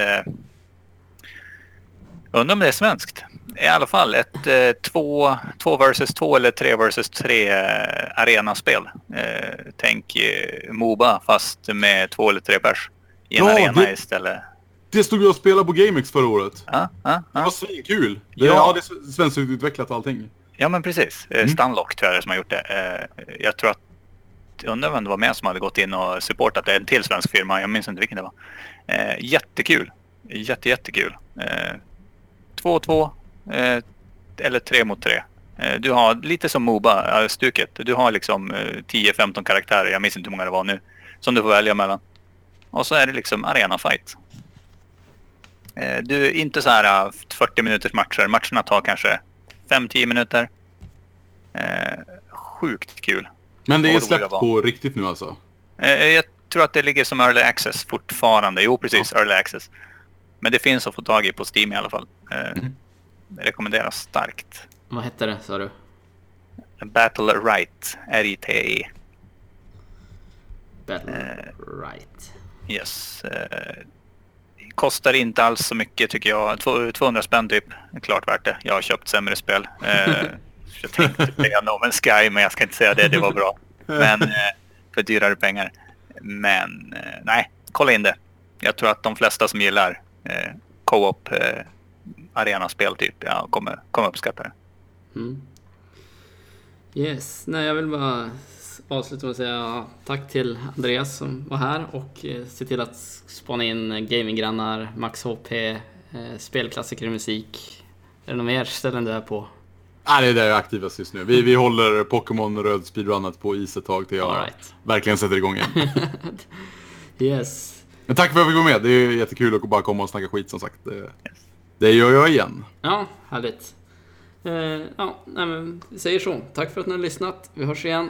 Undrar om det är svenskt. I alla fall ett eh, två, två versus två eller tre versus tre eh, arenaspel. Eh, tänk eh, Moba fast med två eller tre pers i en Ja, arena det- istället. Det stod jag och spelade på GameX förra året. Ja, ja, Det ja. var svinkul. Det, Ja. ja. det är svenskutvecklat och allting. ja men precis. Eh, Stunlock tror jag det som har gjort det. Eh, jag tror att jag undrar vem det var med som hade gått in och supportat det. En till svensk firma. Jag minns inte vilken det var. Eh, jättekul. Jätte, jättekul. Eh, 2-2 eh, eller 3 mot 3. Eh, du har lite som Moba-stuket. Du har liksom eh, 10-15 karaktärer. Jag minns inte hur många det var nu. Som du får välja mellan. Och så är det liksom arena fight. Eh, du är inte så här eh, 40 minuters matcher. Matcherna tar kanske 5-10 minuter. Eh, sjukt kul. Men det är släppt var. på riktigt nu alltså? Eh, Jag tror att det ligger som early access fortfarande. Jo, precis. Early access. Men det finns att få tag i på Steam i alla fall. Eh, Rekommenderas starkt. Vad hette det, sa du? Battle Right. R-I-T-E. Battle Right. Yes. Kostar inte alls så mycket tycker jag. 200 spänn typ. Klart värt det. Jag har köpt sämre spel. Eh, Jag tänkte säga No Man's Sky men jag ska inte säga det. Det var bra. Men eh, för dyrare pengar. Men eh, nej, kolla in det. Jag tror att de flesta som gillar eh, co-op eh, arenaspel typ ja, kommer, kommer uppskatta det. Mm. Yes, nej jag vill bara s- avsluta med att säga tack till Andreas som var här och eh, se till att spana in eh, gaminggrannar, Max HP, eh, spelklassiker och musik. Är det något mer ställen du är på? Nej, det är där jag är aktivast just nu. Vi, vi håller Pokémon Röd speedrunnet på is ett tag till jag right. verkligen sätter igång igen. Yes. Men tack för att jag fick vara med. Det är jättekul att bara komma och snacka skit som sagt. Det, gör jag igen. Ja, härligt. Eh, ja, nej men vi säger så. Tack för att ni har lyssnat. Vi hörs igen.